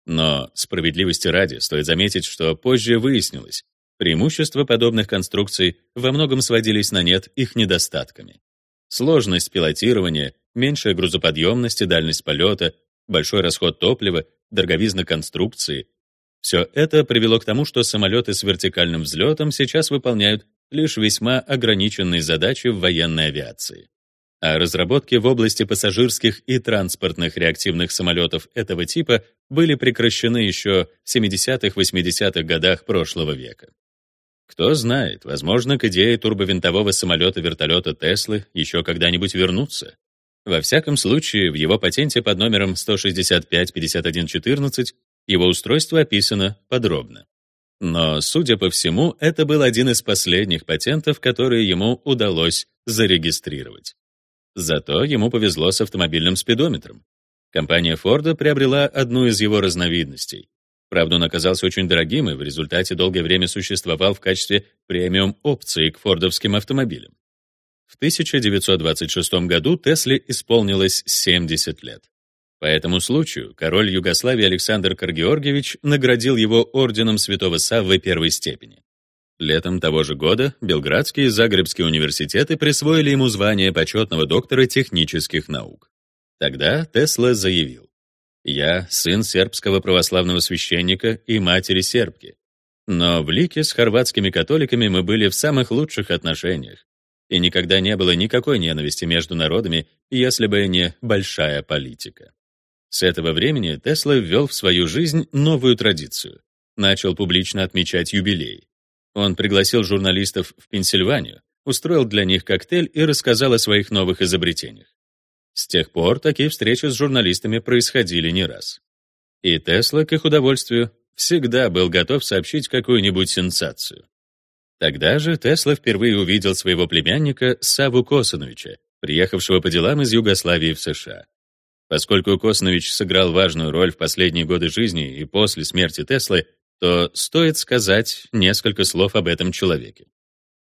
Но справедливости ради стоит заметить, что позже выяснилось, преимущества подобных конструкций во многом сводились на нет их недостатками. Сложность пилотирования, меньшая грузоподъемность и дальность полета, большой расход топлива, дороговизна конструкции — все это привело к тому, что самолеты с вертикальным взлетом сейчас выполняют лишь весьма ограниченные задачи в военной авиации а разработки в области пассажирских и транспортных реактивных самолетов этого типа были прекращены еще в 70-80-х годах прошлого века. Кто знает, возможно, к идее турбовинтового самолета-вертолета Теслы еще когда-нибудь вернутся. Во всяком случае, в его патенте под номером 165-5114 его устройство описано подробно. Но, судя по всему, это был один из последних патентов, которые ему удалось зарегистрировать. Зато ему повезло с автомобильным спидометром. Компания Форда приобрела одну из его разновидностей. Правда, он оказался очень дорогим и в результате долгое время существовал в качестве премиум-опции к фордовским автомобилям. В 1926 году Тесле исполнилось 70 лет. По этому случаю король Югославии Александр Каргеоргиевич наградил его орденом Святого Саввы первой степени. Летом того же года Белградский и Загребский университеты присвоили ему звание почетного доктора технических наук. Тогда Тесла заявил, «Я сын сербского православного священника и матери сербки. Но в Лике с хорватскими католиками мы были в самых лучших отношениях, и никогда не было никакой ненависти между народами, если бы не большая политика. С этого времени Тесла ввел в свою жизнь новую традицию. Начал публично отмечать юбилей. Он пригласил журналистов в Пенсильванию, устроил для них коктейль и рассказал о своих новых изобретениях. С тех пор такие встречи с журналистами происходили не раз. И Тесла, к их удовольствию, всегда был готов сообщить какую-нибудь сенсацию. Тогда же Тесла впервые увидел своего племянника Саву Косановича, приехавшего по делам из Югославии в США. Поскольку Косанович сыграл важную роль в последние годы жизни и после смерти Теслы, то стоит сказать несколько слов об этом человеке.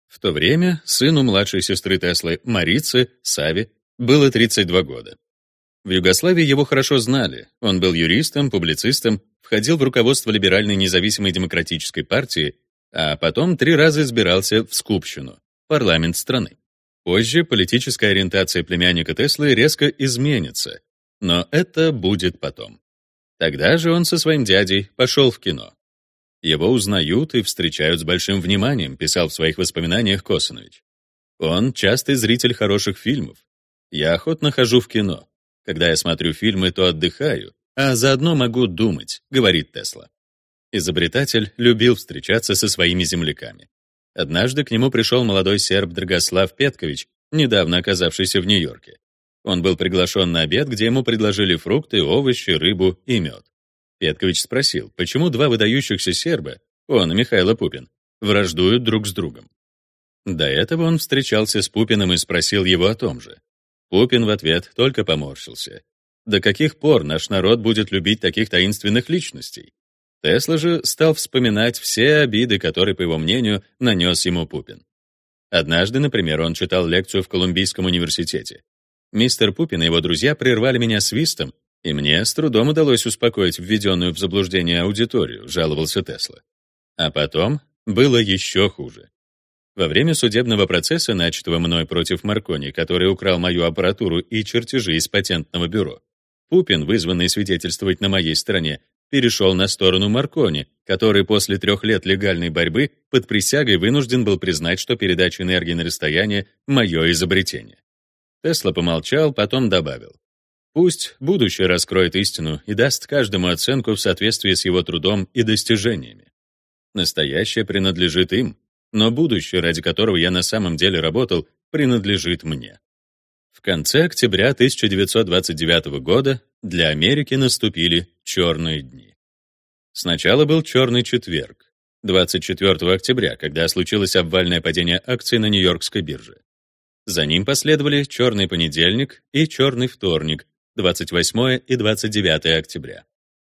В то время сыну младшей сестры Теслы, Марицы, Саве, было 32 года. В Югославии его хорошо знали. Он был юристом, публицистом, входил в руководство либеральной независимой демократической партии а потом три раза избирался в Скупщину, парламент страны. Позже политическая ориентация племянника Теслы резко изменится, но это будет потом. Тогда же он со своим дядей пошел в кино. Его узнают и встречают с большим вниманием, писал в своих воспоминаниях Косанович. Он частый зритель хороших фильмов. Я охотно хожу в кино. Когда я смотрю фильмы, то отдыхаю, а заодно могу думать, говорит Тесла. Изобретатель любил встречаться со своими земляками. Однажды к нему пришел молодой серб Драгослав Петкович, недавно оказавшийся в Нью-Йорке. Он был приглашен на обед, где ему предложили фрукты, овощи, рыбу и мед. Петкович спросил, почему два выдающихся серба, он и Михаил Пупин, враждуют друг с другом. До этого он встречался с Пупиным и спросил его о том же. Пупин в ответ только поморщился. До каких пор наш народ будет любить таких таинственных личностей? Тесла же стал вспоминать все обиды, которые, по его мнению, нанес ему Пупин. Однажды, например, он читал лекцию в Колумбийском университете. Мистер Пупин и его друзья прервали меня свистом, и мне с трудом удалось успокоить введенную в заблуждение аудиторию, жаловался Тесла. А потом было еще хуже. Во время судебного процесса, начатого мной против Маркони, который украл мою аппаратуру и чертежи из патентного бюро, Пупин, вызванный свидетельствовать на моей стороне, перешел на сторону Маркони, который после трех лет легальной борьбы под присягой вынужден был признать, что передача энергии на расстояние — мое изобретение. Тесла помолчал, потом добавил. Пусть будущее раскроет истину и даст каждому оценку в соответствии с его трудом и достижениями. Настоящее принадлежит им, но будущее, ради которого я на самом деле работал, принадлежит мне. В конце октября 1929 года для Америки наступили черные дни. Сначала был черный четверг, 24 октября, когда случилось обвальное падение акций на Нью-Йоркской бирже. За ним последовали черный понедельник и черный вторник, 28 и 29 октября.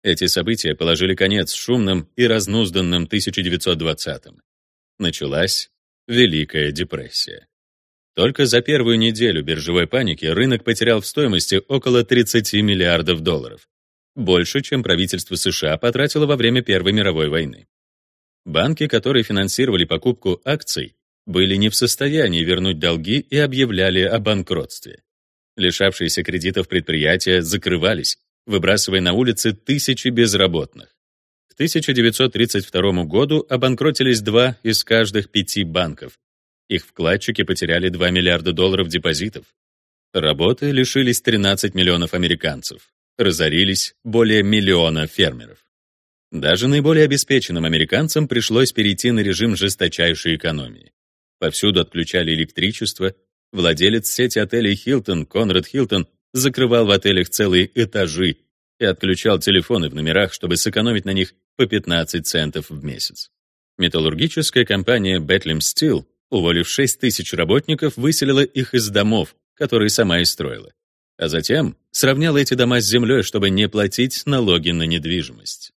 Эти события положили конец шумным и разнузданным 1920-м. Началась Великая депрессия. Только за первую неделю биржевой паники рынок потерял в стоимости около 30 миллиардов долларов. Больше, чем правительство США потратило во время Первой мировой войны. Банки, которые финансировали покупку акций, были не в состоянии вернуть долги и объявляли о банкротстве. Лишавшиеся кредитов предприятия закрывались, выбрасывая на улицы тысячи безработных. К 1932 году обанкротились два из каждых пяти банков, их вкладчики потеряли 2 миллиарда долларов депозитов. Работы лишились 13 миллионов американцев. Разорились более миллиона фермеров. Даже наиболее обеспеченным американцам пришлось перейти на режим жесточайшей экономии. Повсюду отключали электричество. Владелец сети отелей Hilton, Конрад Хилтон, закрывал в отелях целые этажи и отключал телефоны в номерах, чтобы сэкономить на них по 15 центов в месяц. Металлургическая компания Bethlehem Steel, уволив 6 тысяч работников, выселила их из домов, которые сама и строила. А затем сравняла эти дома с землей, чтобы не платить налоги на недвижимость.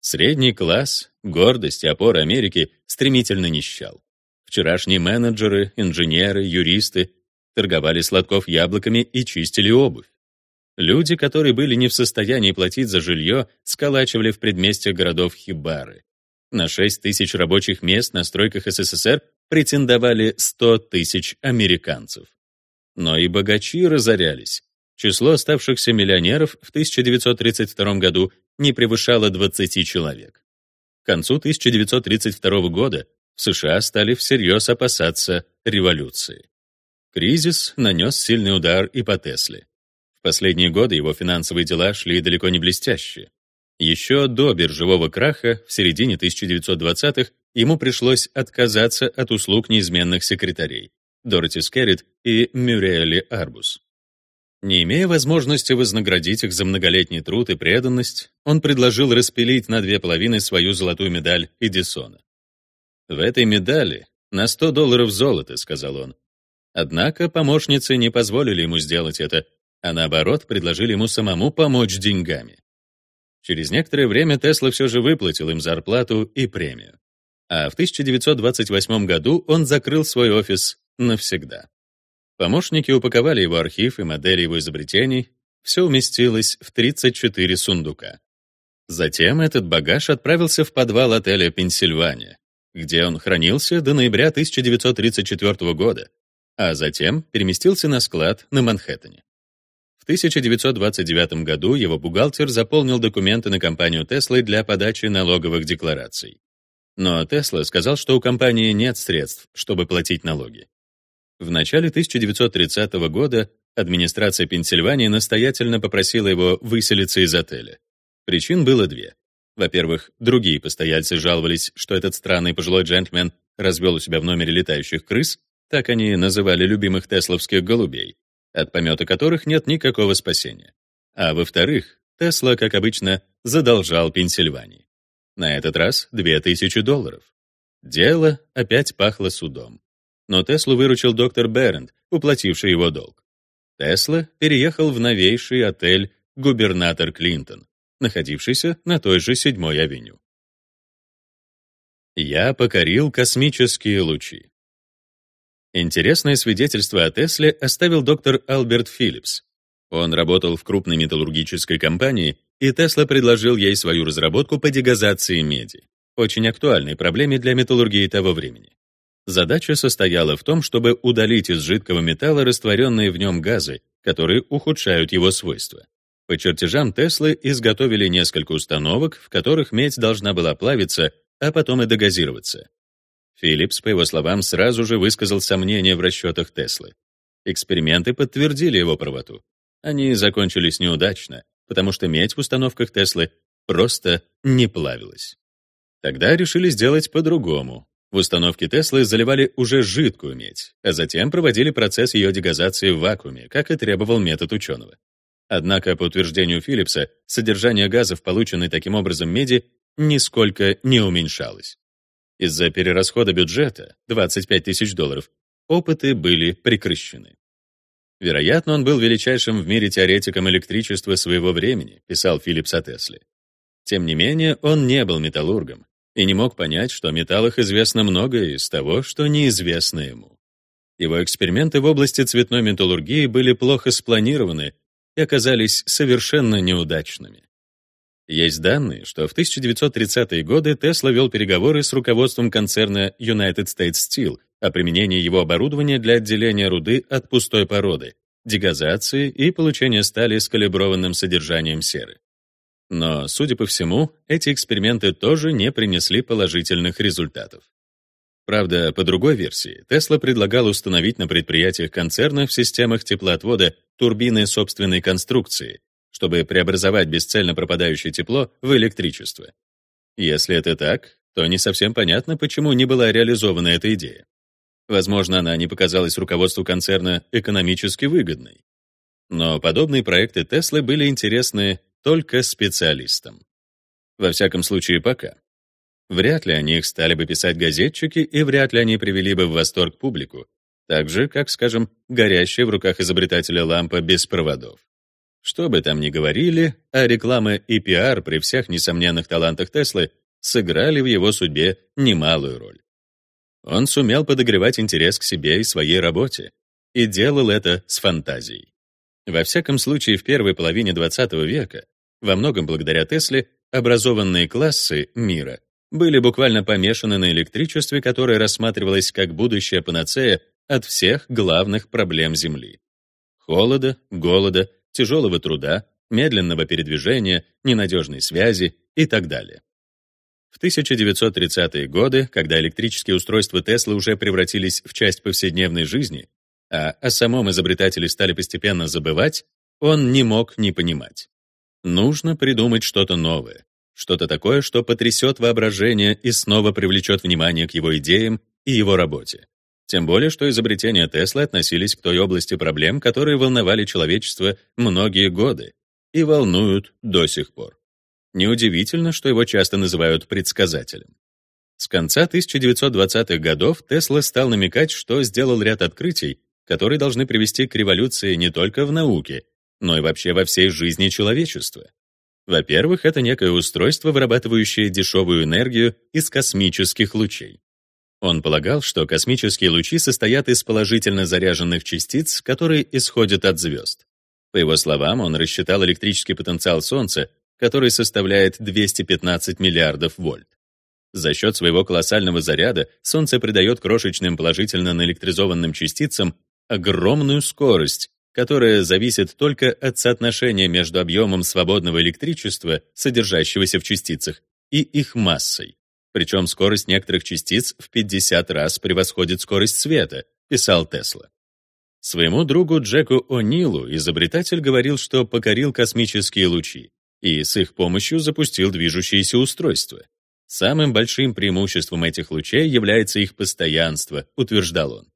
Средний класс, гордость и опора Америки стремительно нищал. Вчерашние менеджеры, инженеры, юристы торговали сладков яблоками и чистили обувь. Люди, которые были не в состоянии платить за жилье, сколачивали в предместьях городов хибары. На 6 тысяч рабочих мест на стройках СССР претендовали 100 тысяч американцев. Но и богачи разорялись. Число оставшихся миллионеров в 1932 году не превышало 20 человек. К концу 1932 года в США стали всерьез опасаться революции. Кризис нанес сильный удар и по Тесле. В последние годы его финансовые дела шли далеко не блестяще. Еще до биржевого краха в середине 1920-х ему пришлось отказаться от услуг неизменных секретарей Дороти Скеррит и Мюриэли Арбус. Не имея возможности вознаградить их за многолетний труд и преданность, он предложил распилить на две половины свою золотую медаль Эдисона. «В этой медали на 100 долларов золота», — сказал он. Однако помощницы не позволили ему сделать это, а наоборот предложили ему самому помочь деньгами. Через некоторое время Тесла все же выплатил им зарплату и премию. А в 1928 году он закрыл свой офис навсегда. Помощники упаковали его архив и модели его изобретений, все уместилось в 34 сундука. Затем этот багаж отправился в подвал отеля «Пенсильвания», где он хранился до ноября 1934 года, а затем переместился на склад на Манхэттене. В 1929 году его бухгалтер заполнил документы на компанию Tesla для подачи налоговых деклараций. Но Тесла сказал, что у компании нет средств, чтобы платить налоги. В начале 1930 года администрация Пенсильвании настоятельно попросила его выселиться из отеля. Причин было две. Во-первых, другие постояльцы жаловались, что этот странный пожилой джентльмен развел у себя в номере летающих крыс, так они называли любимых тесловских голубей, от помета которых нет никакого спасения. А во-вторых, Тесла, как обычно, задолжал Пенсильвании. На этот раз 2000 долларов. Дело опять пахло судом. Но Теслу выручил доктор Берент, уплативший его долг. Тесла переехал в новейший отель «Губернатор Клинтон», находившийся на той же седьмой авеню. Я покорил космические лучи. Интересное свидетельство о Тесле оставил доктор Альберт Филлипс. Он работал в крупной металлургической компании, и Тесла предложил ей свою разработку по дегазации меди, очень актуальной проблеме для металлургии того времени. Задача состояла в том, чтобы удалить из жидкого металла растворенные в нем газы, которые ухудшают его свойства. По чертежам Теслы изготовили несколько установок, в которых медь должна была плавиться, а потом и дегазироваться. Филлипс, по его словам, сразу же высказал сомнения в расчетах Теслы. Эксперименты подтвердили его правоту. Они закончились неудачно, потому что медь в установках Теслы просто не плавилась. Тогда решили сделать по-другому. В установке Теслы заливали уже жидкую медь, а затем проводили процесс ее дегазации в вакууме, как и требовал метод ученого. Однако, по утверждению Филлипса, содержание газов, полученной таким образом меди, нисколько не уменьшалось. Из-за перерасхода бюджета, 25 тысяч долларов, опыты были прекращены. Вероятно, он был величайшим в мире теоретиком электричества своего времени, писал Филлипс о Тесле. Тем не менее, он не был металлургом и не мог понять, что о металлах известно многое из того, что неизвестно ему. Его эксперименты в области цветной металлургии были плохо спланированы и оказались совершенно неудачными. Есть данные, что в 1930-е годы Тесла вел переговоры с руководством концерна United States Steel о применении его оборудования для отделения руды от пустой породы, дегазации и получения стали с калиброванным содержанием серы. Но, судя по всему, эти эксперименты тоже не принесли положительных результатов. Правда, по другой версии, Тесла предлагал установить на предприятиях концерна в системах теплоотвода турбины собственной конструкции, чтобы преобразовать бесцельно пропадающее тепло в электричество. Если это так, то не совсем понятно, почему не была реализована эта идея. Возможно, она не показалась руководству концерна экономически выгодной. Но подобные проекты Теслы были интересны только специалистам. Во всяком случае, пока. Вряд ли о них стали бы писать газетчики, и вряд ли они привели бы в восторг публику, так же, как, скажем, горящая в руках изобретателя лампа без проводов. Что бы там ни говорили, а реклама и пиар при всех несомненных талантах Теслы сыграли в его судьбе немалую роль. Он сумел подогревать интерес к себе и своей работе, и делал это с фантазией. Во всяком случае, в первой половине XX века, во многом благодаря Тесле, образованные классы мира были буквально помешаны на электричестве, которое рассматривалось как будущая панацея от всех главных проблем Земли. Холода, голода, тяжелого труда, медленного передвижения, ненадежной связи и так далее. В 1930-е годы, когда электрические устройства Тесла уже превратились в часть повседневной жизни, а о самом изобретателе стали постепенно забывать, он не мог не понимать. Нужно придумать что-то новое, что-то такое, что потрясет воображение и снова привлечет внимание к его идеям и его работе. Тем более, что изобретения Теслы относились к той области проблем, которые волновали человечество многие годы и волнуют до сих пор. Неудивительно, что его часто называют предсказателем. С конца 1920-х годов Тесла стал намекать, что сделал ряд открытий, которые должны привести к революции не только в науке, но и вообще во всей жизни человечества. Во-первых, это некое устройство, вырабатывающее дешевую энергию из космических лучей. Он полагал, что космические лучи состоят из положительно заряженных частиц, которые исходят от звезд. По его словам, он рассчитал электрический потенциал Солнца, который составляет 215 миллиардов вольт. За счет своего колоссального заряда Солнце придает крошечным положительно наэлектризованным частицам огромную скорость, которая зависит только от соотношения между объемом свободного электричества, содержащегося в частицах, и их массой. Причем скорость некоторых частиц в 50 раз превосходит скорость света, писал Тесла. Своему другу Джеку О'Нилу изобретатель говорил, что покорил космические лучи и с их помощью запустил движущиеся устройства. Самым большим преимуществом этих лучей является их постоянство, утверждал он.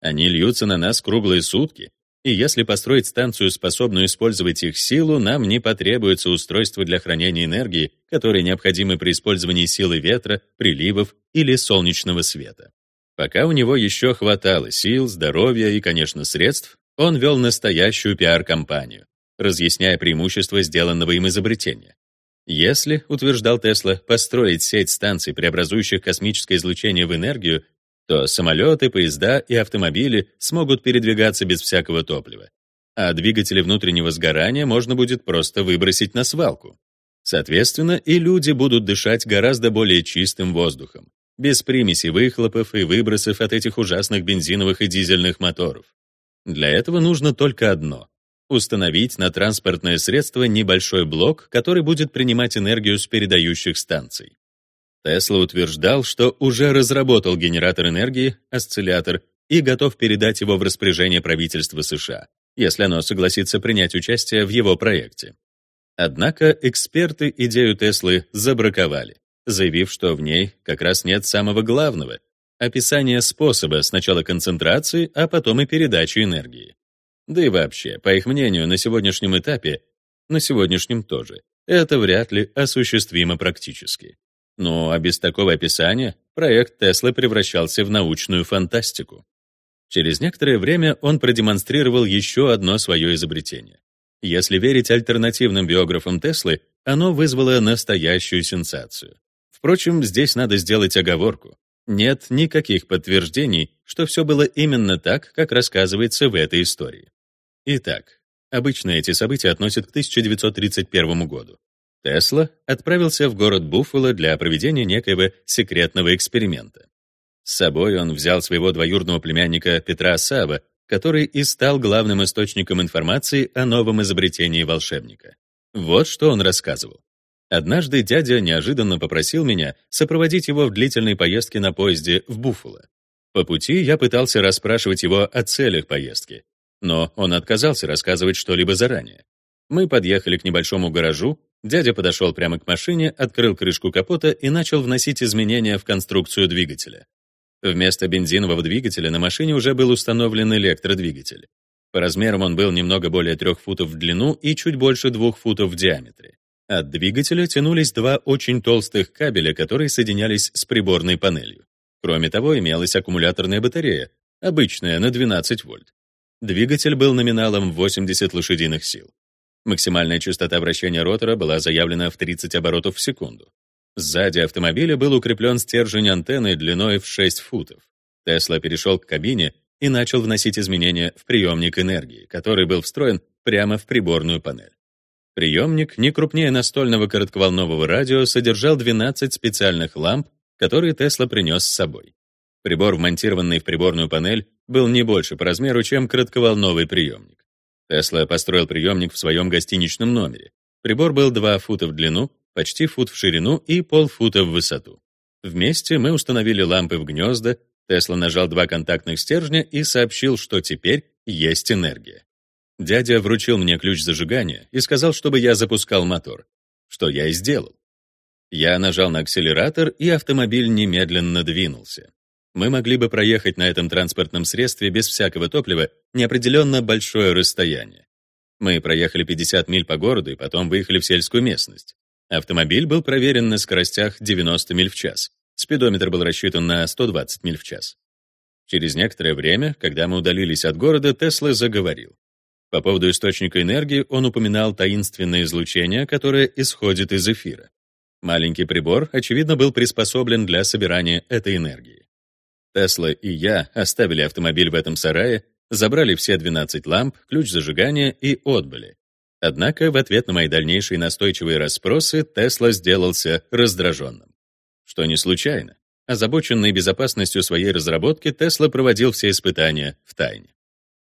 Они льются на нас круглые сутки, и если построить станцию, способную использовать их силу, нам не потребуется устройство для хранения энергии, которые необходимы при использовании силы ветра, приливов или солнечного света. Пока у него еще хватало сил, здоровья и, конечно, средств, он вел настоящую пиар-компанию, разъясняя преимущества сделанного им изобретения. Если, утверждал Тесла, построить сеть станций, преобразующих космическое излучение в энергию, то самолеты, поезда и автомобили смогут передвигаться без всякого топлива, а двигатели внутреннего сгорания можно будет просто выбросить на свалку. Соответственно, и люди будут дышать гораздо более чистым воздухом, без примеси выхлопов и выбросов от этих ужасных бензиновых и дизельных моторов. Для этого нужно только одно — установить на транспортное средство небольшой блок, который будет принимать энергию с передающих станций. Тесла утверждал, что уже разработал генератор энергии, осциллятор, и готов передать его в распоряжение правительства США, если оно согласится принять участие в его проекте. Однако эксперты идею Теслы забраковали, заявив, что в ней как раз нет самого главного — описания способа сначала концентрации, а потом и передачи энергии. Да и вообще, по их мнению, на сегодняшнем этапе, на сегодняшнем тоже, это вряд ли осуществимо практически. Ну а без такого описания проект Теслы превращался в научную фантастику. Через некоторое время он продемонстрировал еще одно свое изобретение. Если верить альтернативным биографам Теслы, оно вызвало настоящую сенсацию. Впрочем, здесь надо сделать оговорку. Нет никаких подтверждений, что все было именно так, как рассказывается в этой истории. Итак, обычно эти события относят к 1931 году. Тесла отправился в город Буффало для проведения некоего секретного эксперимента. С собой он взял своего двоюродного племянника Петра Сава, который и стал главным источником информации о новом изобретении волшебника. Вот что он рассказывал. Однажды дядя неожиданно попросил меня сопроводить его в длительной поездке на поезде в Буффало. По пути я пытался расспрашивать его о целях поездки, но он отказался рассказывать что-либо заранее. Мы подъехали к небольшому гаражу, Дядя подошел прямо к машине, открыл крышку капота и начал вносить изменения в конструкцию двигателя. Вместо бензинового двигателя на машине уже был установлен электродвигатель. По размерам он был немного более 3 футов в длину и чуть больше 2 футов в диаметре. От двигателя тянулись два очень толстых кабеля, которые соединялись с приборной панелью. Кроме того, имелась аккумуляторная батарея, обычная, на 12 вольт. Двигатель был номиналом 80 лошадиных сил. Максимальная частота вращения ротора была заявлена в 30 оборотов в секунду. Сзади автомобиля был укреплен стержень антенны длиной в 6 футов. Тесла перешел к кабине и начал вносить изменения в приемник энергии, который был встроен прямо в приборную панель. Приемник, не крупнее настольного коротковолнового радио, содержал 12 специальных ламп, которые Тесла принес с собой. Прибор, вмонтированный в приборную панель, был не больше по размеру, чем коротковолновый приемник. Тесла построил приемник в своем гостиничном номере. Прибор был 2 фута в длину, почти фут в ширину и полфута в высоту. Вместе мы установили лампы в гнезда, Тесла нажал два контактных стержня и сообщил, что теперь есть энергия. Дядя вручил мне ключ зажигания и сказал, чтобы я запускал мотор, что я и сделал. Я нажал на акселератор, и автомобиль немедленно двинулся. Мы могли бы проехать на этом транспортном средстве без всякого топлива неопределенно большое расстояние. Мы проехали 50 миль по городу и потом выехали в сельскую местность. Автомобиль был проверен на скоростях 90 миль в час. Спидометр был рассчитан на 120 миль в час. Через некоторое время, когда мы удалились от города, Тесла заговорил. По поводу источника энергии он упоминал таинственное излучение, которое исходит из эфира. Маленький прибор, очевидно, был приспособлен для собирания этой энергии. Тесла и я оставили автомобиль в этом сарае, забрали все 12 ламп, ключ зажигания и отбыли. Однако в ответ на мои дальнейшие настойчивые расспросы Тесла сделался раздраженным. Что не случайно. Озабоченный безопасностью своей разработки, Тесла проводил все испытания в тайне.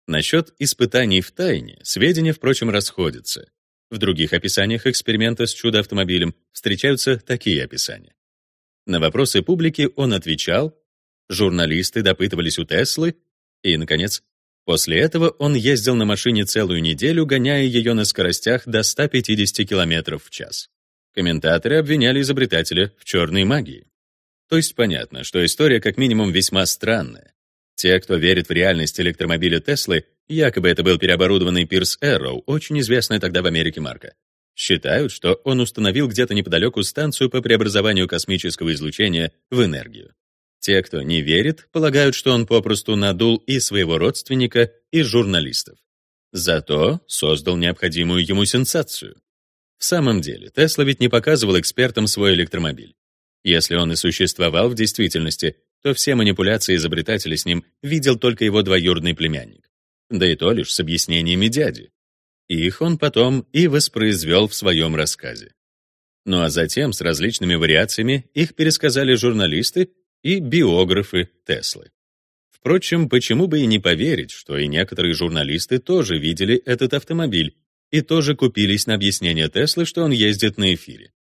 Насчет испытаний в тайне сведения, впрочем, расходятся. В других описаниях эксперимента с чудо-автомобилем встречаются такие описания. На вопросы публики он отвечал, журналисты допытывались у Теслы, и, наконец, после этого он ездил на машине целую неделю, гоняя ее на скоростях до 150 км в час. Комментаторы обвиняли изобретателя в черной магии. То есть понятно, что история как минимум весьма странная. Те, кто верит в реальность электромобиля Теслы, якобы это был переоборудованный Пирс Эрроу, очень известная тогда в Америке марка, считают, что он установил где-то неподалеку станцию по преобразованию космического излучения в энергию. Те, кто не верит, полагают, что он попросту надул и своего родственника, и журналистов. Зато создал необходимую ему сенсацию. В самом деле, Тесла ведь не показывал экспертам свой электромобиль. Если он и существовал в действительности, то все манипуляции изобретателя с ним видел только его двоюродный племянник. Да и то лишь с объяснениями дяди. Их он потом и воспроизвел в своем рассказе. Ну а затем с различными вариациями их пересказали журналисты и биографы Теслы. Впрочем, почему бы и не поверить, что и некоторые журналисты тоже видели этот автомобиль и тоже купились на объяснение Теслы, что он ездит на эфире.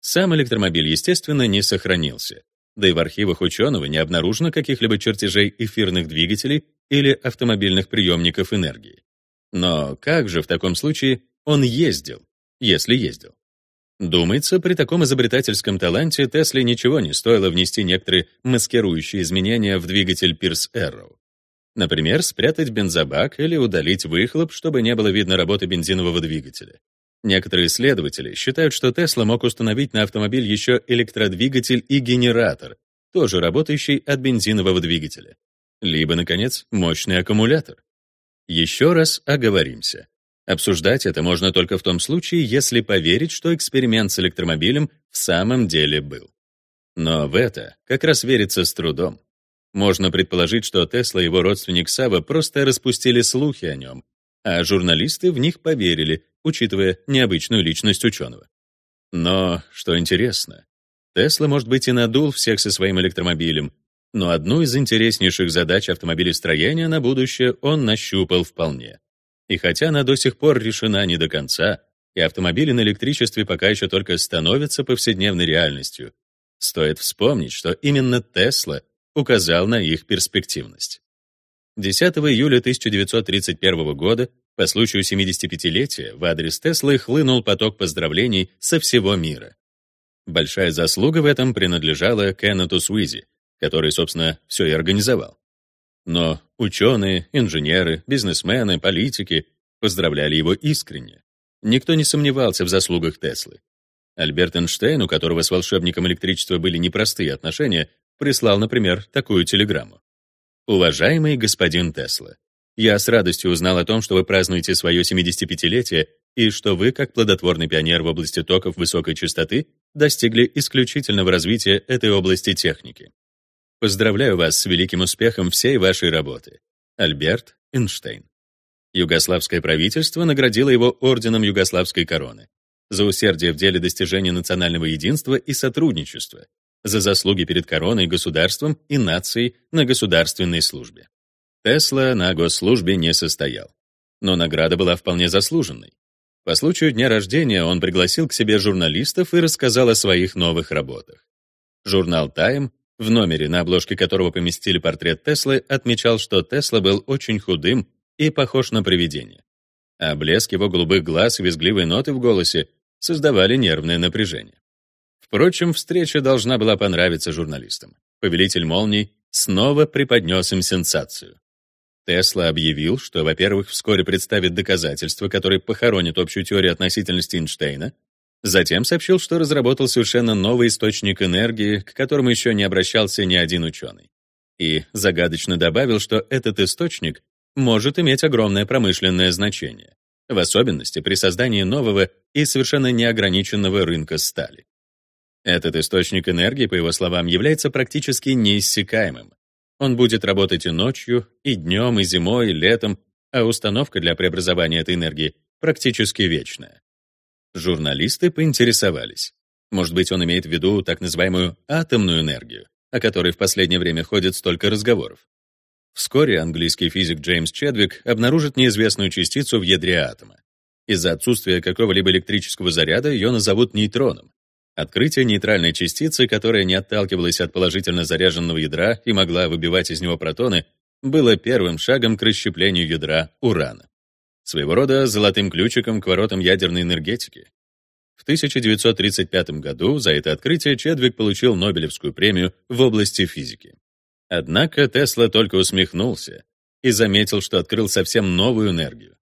Сам электромобиль, естественно, не сохранился, да и в архивах ученого не обнаружено каких-либо чертежей эфирных двигателей или автомобильных приемников энергии. Но как же в таком случае он ездил, если ездил? Думается, при таком изобретательском таланте Тесле ничего не стоило внести некоторые маскирующие изменения в двигатель Pierce Arrow. Например, спрятать бензобак или удалить выхлоп, чтобы не было видно работы бензинового двигателя. Некоторые исследователи считают, что Тесла мог установить на автомобиль еще электродвигатель и генератор, тоже работающий от бензинового двигателя. Либо, наконец, мощный аккумулятор. Еще раз оговоримся. Обсуждать это можно только в том случае, если поверить, что эксперимент с электромобилем в самом деле был. Но в это как раз верится с трудом. Можно предположить, что Тесла и его родственник Сава просто распустили слухи о нем, а журналисты в них поверили, учитывая необычную личность ученого. Но, что интересно, Тесла, может быть, и надул всех со своим электромобилем, но одну из интереснейших задач автомобилестроения на будущее он нащупал вполне. И хотя она до сих пор решена не до конца, и автомобили на электричестве пока еще только становятся повседневной реальностью, стоит вспомнить, что именно Тесла указал на их перспективность. 10 июля 1931 года, по случаю 75-летия, в адрес Теслы хлынул поток поздравлений со всего мира. Большая заслуга в этом принадлежала Кеннету Суизи, который, собственно, все и организовал. Но ученые, инженеры, бизнесмены, политики поздравляли его искренне. Никто не сомневался в заслугах Теслы. Альберт Эйнштейн, у которого с волшебником электричества были непростые отношения, прислал, например, такую телеграмму. «Уважаемый господин Тесла, я с радостью узнал о том, что вы празднуете свое 75-летие и что вы, как плодотворный пионер в области токов высокой частоты, достигли исключительного развития этой области техники. Поздравляю вас с великим успехом всей вашей работы. Альберт Эйнштейн. Югославское правительство наградило его орденом Югославской короны за усердие в деле достижения национального единства и сотрудничества, за заслуги перед короной, государством и нацией на государственной службе. Тесла на госслужбе не состоял, но награда была вполне заслуженной. По случаю дня рождения он пригласил к себе журналистов и рассказал о своих новых работах. Журнал Time, в номере, на обложке которого поместили портрет Теслы, отмечал, что Тесла был очень худым и похож на привидение. А блеск его голубых глаз и визгливые ноты в голосе создавали нервное напряжение. Впрочем, встреча должна была понравиться журналистам. Повелитель молний снова преподнес им сенсацию. Тесла объявил, что, во-первых, вскоре представит доказательства, которые похоронят общую теорию относительности Эйнштейна, затем сообщил, что разработал совершенно новый источник энергии, к которому еще не обращался ни один ученый. И загадочно добавил, что этот источник может иметь огромное промышленное значение в особенности при создании нового и совершенно неограниченного рынка стали. Этот источник энергии, по его словам, является практически неиссякаемым. Он будет работать и ночью, и днем, и зимой, и летом, а установка для преобразования этой энергии практически вечная. Журналисты поинтересовались. Может быть, он имеет в виду так называемую атомную энергию, о которой в последнее время ходит столько разговоров. Вскоре английский физик Джеймс Чедвик обнаружит неизвестную частицу в ядре атома. Из-за отсутствия какого-либо электрического заряда ее назовут нейтроном. Открытие нейтральной частицы, которая не отталкивалась от положительно заряженного ядра и могла выбивать из него протоны, было первым шагом к расщеплению ядра урана. Своего рода золотым ключиком к воротам ядерной энергетики. В 1935 году за это открытие Чедвик получил Нобелевскую премию в области физики. Однако Тесла только усмехнулся и заметил, что открыл совсем новую энергию.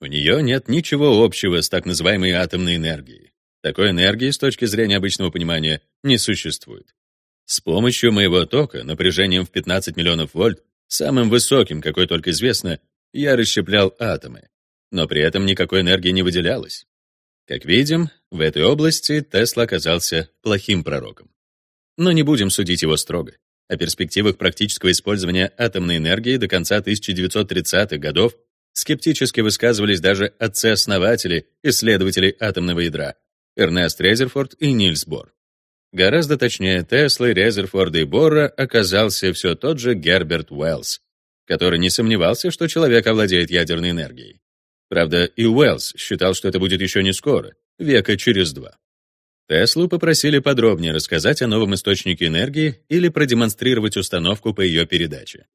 У нее нет ничего общего с так называемой атомной энергией. Такой энергии, с точки зрения обычного понимания, не существует. С помощью моего тока, напряжением в 15 миллионов вольт, самым высоким, какой только известно, я расщеплял атомы, но при этом никакой энергии не выделялось. Как видим, в этой области Тесла оказался плохим пророком. Но не будем судить его строго. О перспективах практического использования атомной энергии до конца 1930-х годов скептически высказывались даже отцы-основатели, исследователи атомного ядра Эрнест Резерфорд и Нильс Бор. Гораздо точнее Теслы, Резерфорда и Бора оказался все тот же Герберт Уэллс, который не сомневался, что человек овладеет ядерной энергией. Правда, и Уэллс считал, что это будет еще не скоро, века через два. Теслу попросили подробнее рассказать о новом источнике энергии или продемонстрировать установку по ее передаче.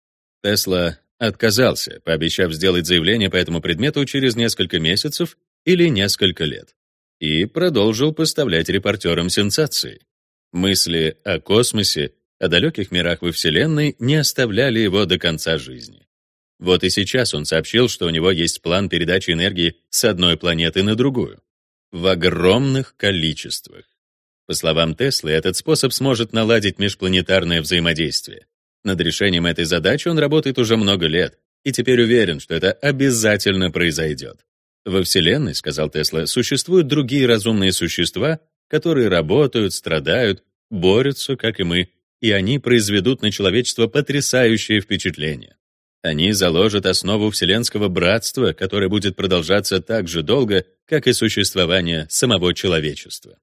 Тесла отказался, пообещав сделать заявление по этому предмету через несколько месяцев или несколько лет, и продолжил поставлять репортерам сенсации. Мысли о космосе, о далеких мирах во Вселенной не оставляли его до конца жизни. Вот и сейчас он сообщил, что у него есть план передачи энергии с одной планеты на другую в огромных количествах. По словам Теслы, этот способ сможет наладить межпланетарное взаимодействие. Над решением этой задачи он работает уже много лет и теперь уверен, что это обязательно произойдет. Во Вселенной, сказал Тесла, существуют другие разумные существа, которые работают, страдают, борются, как и мы, и они произведут на человечество потрясающее впечатление. Они заложат основу вселенского братства, которое будет продолжаться так же долго, как и существование самого человечества.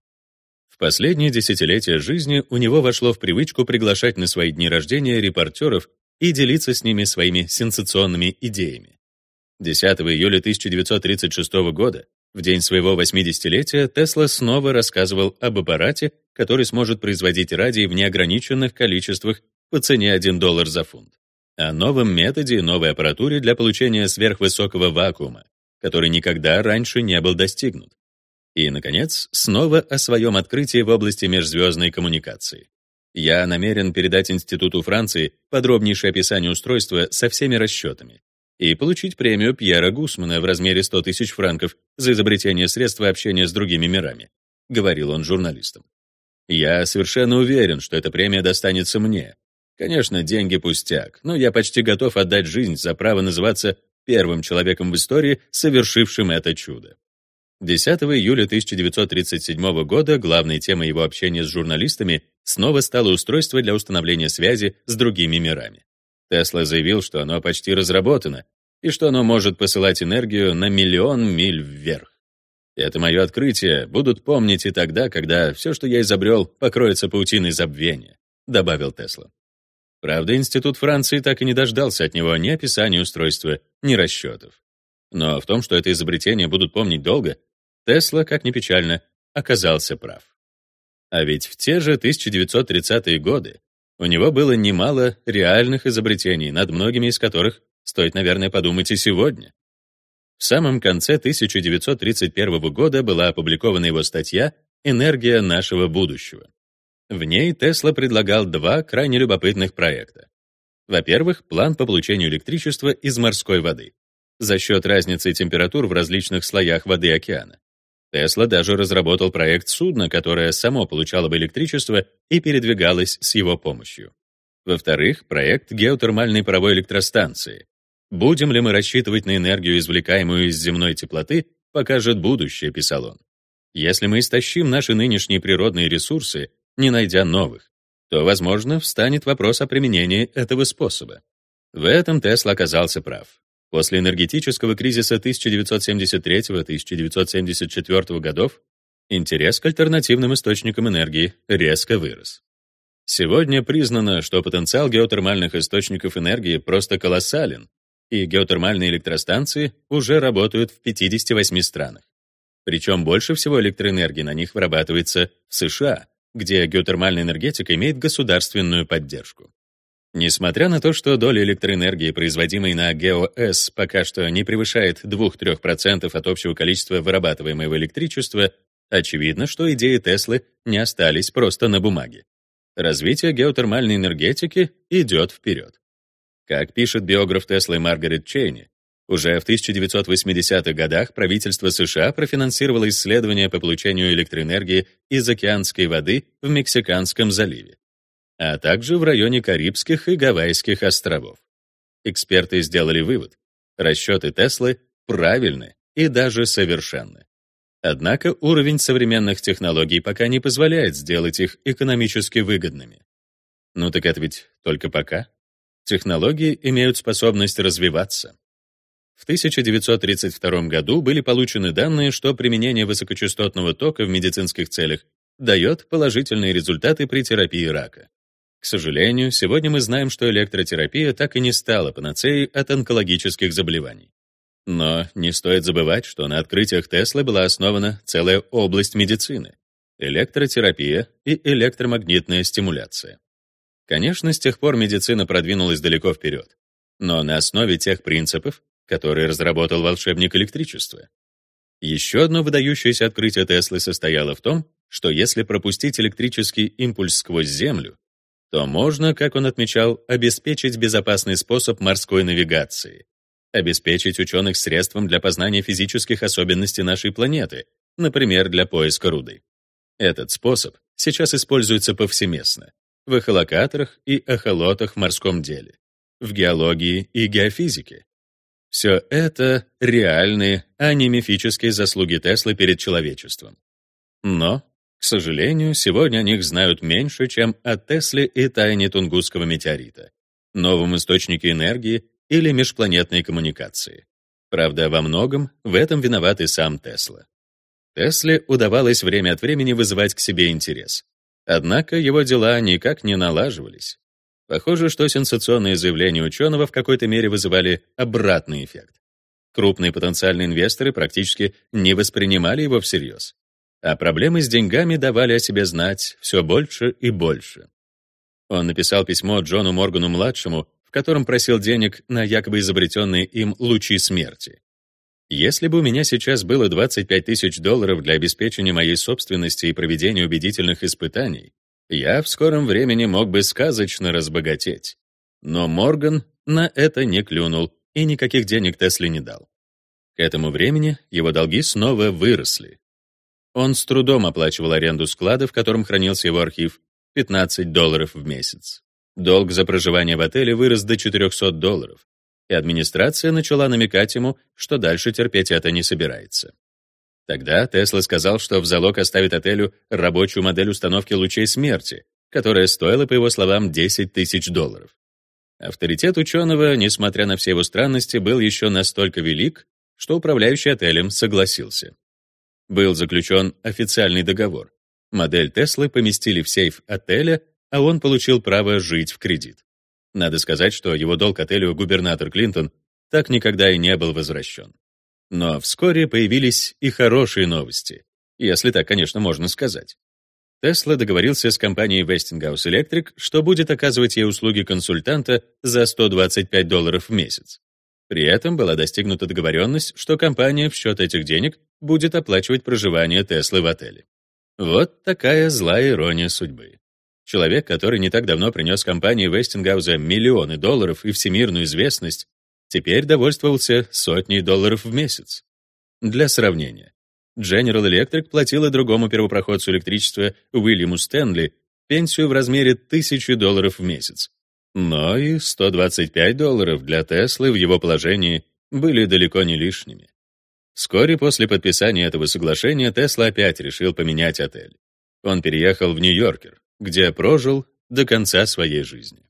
В последние десятилетия жизни у него вошло в привычку приглашать на свои дни рождения репортеров и делиться с ними своими сенсационными идеями. 10 июля 1936 года, в день своего 80-летия, Тесла снова рассказывал об аппарате, который сможет производить радий в неограниченных количествах по цене 1 доллар за фунт о новом методе и новой аппаратуре для получения сверхвысокого вакуума, который никогда раньше не был достигнут. И, наконец, снова о своем открытии в области межзвездной коммуникации. Я намерен передать Институту Франции подробнейшее описание устройства со всеми расчетами и получить премию Пьера Гусмана в размере 100 тысяч франков за изобретение средства общения с другими мирами, говорил он журналистам. Я совершенно уверен, что эта премия достанется мне. Конечно, деньги пустяк, но я почти готов отдать жизнь за право называться первым человеком в истории, совершившим это чудо. 10 июля 1937 года главной темой его общения с журналистами снова стало устройство для установления связи с другими мирами. Тесла заявил, что оно почти разработано и что оно может посылать энергию на миллион миль вверх. Это мое открытие будут помнить и тогда, когда все, что я изобрел, покроется паутиной забвения, добавил Тесла. Правда, Институт Франции так и не дождался от него ни описания устройства, ни расчетов. Но в том, что это изобретение будут помнить долго, Тесла, как ни печально, оказался прав. А ведь в те же 1930-е годы у него было немало реальных изобретений, над многими из которых стоит, наверное, подумать и сегодня. В самом конце 1931 года была опубликована его статья «Энергия нашего будущего». В ней Тесла предлагал два крайне любопытных проекта. Во-первых, план по получению электричества из морской воды за счет разницы температур в различных слоях воды океана. Тесла даже разработал проект судна, которое само получало бы электричество и передвигалось с его помощью. Во-вторых, проект геотермальной паровой электростанции. Будем ли мы рассчитывать на энергию, извлекаемую из земной теплоты, покажет будущее, писал он. Если мы истощим наши нынешние природные ресурсы, не найдя новых, то, возможно, встанет вопрос о применении этого способа. В этом Тесла оказался прав. После энергетического кризиса 1973-1974 годов интерес к альтернативным источникам энергии резко вырос. Сегодня признано, что потенциал геотермальных источников энергии просто колоссален, и геотермальные электростанции уже работают в 58 странах. Причем больше всего электроэнергии на них вырабатывается в США, где геотермальная энергетика имеет государственную поддержку. Несмотря на то, что доля электроэнергии, производимой на ГОС, пока что не превышает 2-3% от общего количества вырабатываемого электричества, очевидно, что идеи Теслы не остались просто на бумаге. Развитие геотермальной энергетики идет вперед. Как пишет биограф Теслы Маргарет Чейни, уже в 1980-х годах правительство США профинансировало исследования по получению электроэнергии из океанской воды в Мексиканском заливе а также в районе Карибских и Гавайских островов. Эксперты сделали вывод: расчеты Теслы правильны и даже совершенны. Однако уровень современных технологий пока не позволяет сделать их экономически выгодными. Ну так это ведь только пока. Технологии имеют способность развиваться. В 1932 году были получены данные, что применение высокочастотного тока в медицинских целях дает положительные результаты при терапии рака. К сожалению, сегодня мы знаем, что электротерапия так и не стала панацеей от онкологических заболеваний. Но не стоит забывать, что на открытиях Теслы была основана целая область медицины — электротерапия и электромагнитная стимуляция. Конечно, с тех пор медицина продвинулась далеко вперед, но на основе тех принципов, которые разработал волшебник электричества. Еще одно выдающееся открытие Теслы состояло в том, что если пропустить электрический импульс сквозь Землю, то можно, как он отмечал, обеспечить безопасный способ морской навигации, обеспечить ученых средством для познания физических особенностей нашей планеты, например, для поиска руды. Этот способ сейчас используется повсеместно в эхолокаторах и эхолотах в морском деле, в геологии и геофизике. Все это реальные, а не мифические заслуги Теслы перед человечеством. Но к сожалению, сегодня о них знают меньше, чем о Тесле и тайне Тунгусского метеорита, новом источнике энергии или межпланетной коммуникации. Правда, во многом в этом виноват и сам Тесла. Тесле удавалось время от времени вызывать к себе интерес. Однако его дела никак не налаживались. Похоже, что сенсационные заявления ученого в какой-то мере вызывали обратный эффект. Крупные потенциальные инвесторы практически не воспринимали его всерьез а проблемы с деньгами давали о себе знать все больше и больше. Он написал письмо Джону Моргану-младшему, в котором просил денег на якобы изобретенные им лучи смерти. Если бы у меня сейчас было 25 тысяч долларов для обеспечения моей собственности и проведения убедительных испытаний, Я в скором времени мог бы сказочно разбогатеть. Но Морган на это не клюнул и никаких денег Тесле не дал. К этому времени его долги снова выросли. Он с трудом оплачивал аренду склада, в котором хранился его архив, 15 долларов в месяц. Долг за проживание в отеле вырос до 400 долларов, и администрация начала намекать ему, что дальше терпеть это не собирается. Тогда Тесла сказал, что в залог оставит отелю рабочую модель установки лучей смерти, которая стоила, по его словам, 10 тысяч долларов. Авторитет ученого, несмотря на все его странности, был еще настолько велик, что управляющий отелем согласился. Был заключен официальный договор. Модель Теслы поместили в сейф отеля, а он получил право жить в кредит. Надо сказать, что его долг отелю губернатор Клинтон так никогда и не был возвращен. Но вскоре появились и хорошие новости, если так, конечно, можно сказать. Тесла договорился с компанией Westinghouse Electric, что будет оказывать ей услуги консультанта за 125 долларов в месяц. При этом была достигнута договоренность, что компания в счет этих денег будет оплачивать проживание Теслы в отеле. Вот такая злая ирония судьбы. Человек, который не так давно принес компании Вестингауза миллионы долларов и всемирную известность, теперь довольствовался сотней долларов в месяц. Для сравнения, General Electric платила другому первопроходцу электричества Уильяму Стэнли пенсию в размере тысячи долларов в месяц. Но и 125 долларов для Теслы в его положении были далеко не лишними. Вскоре после подписания этого соглашения Тесла опять решил поменять отель. Он переехал в Нью-Йоркер, где прожил до конца своей жизни.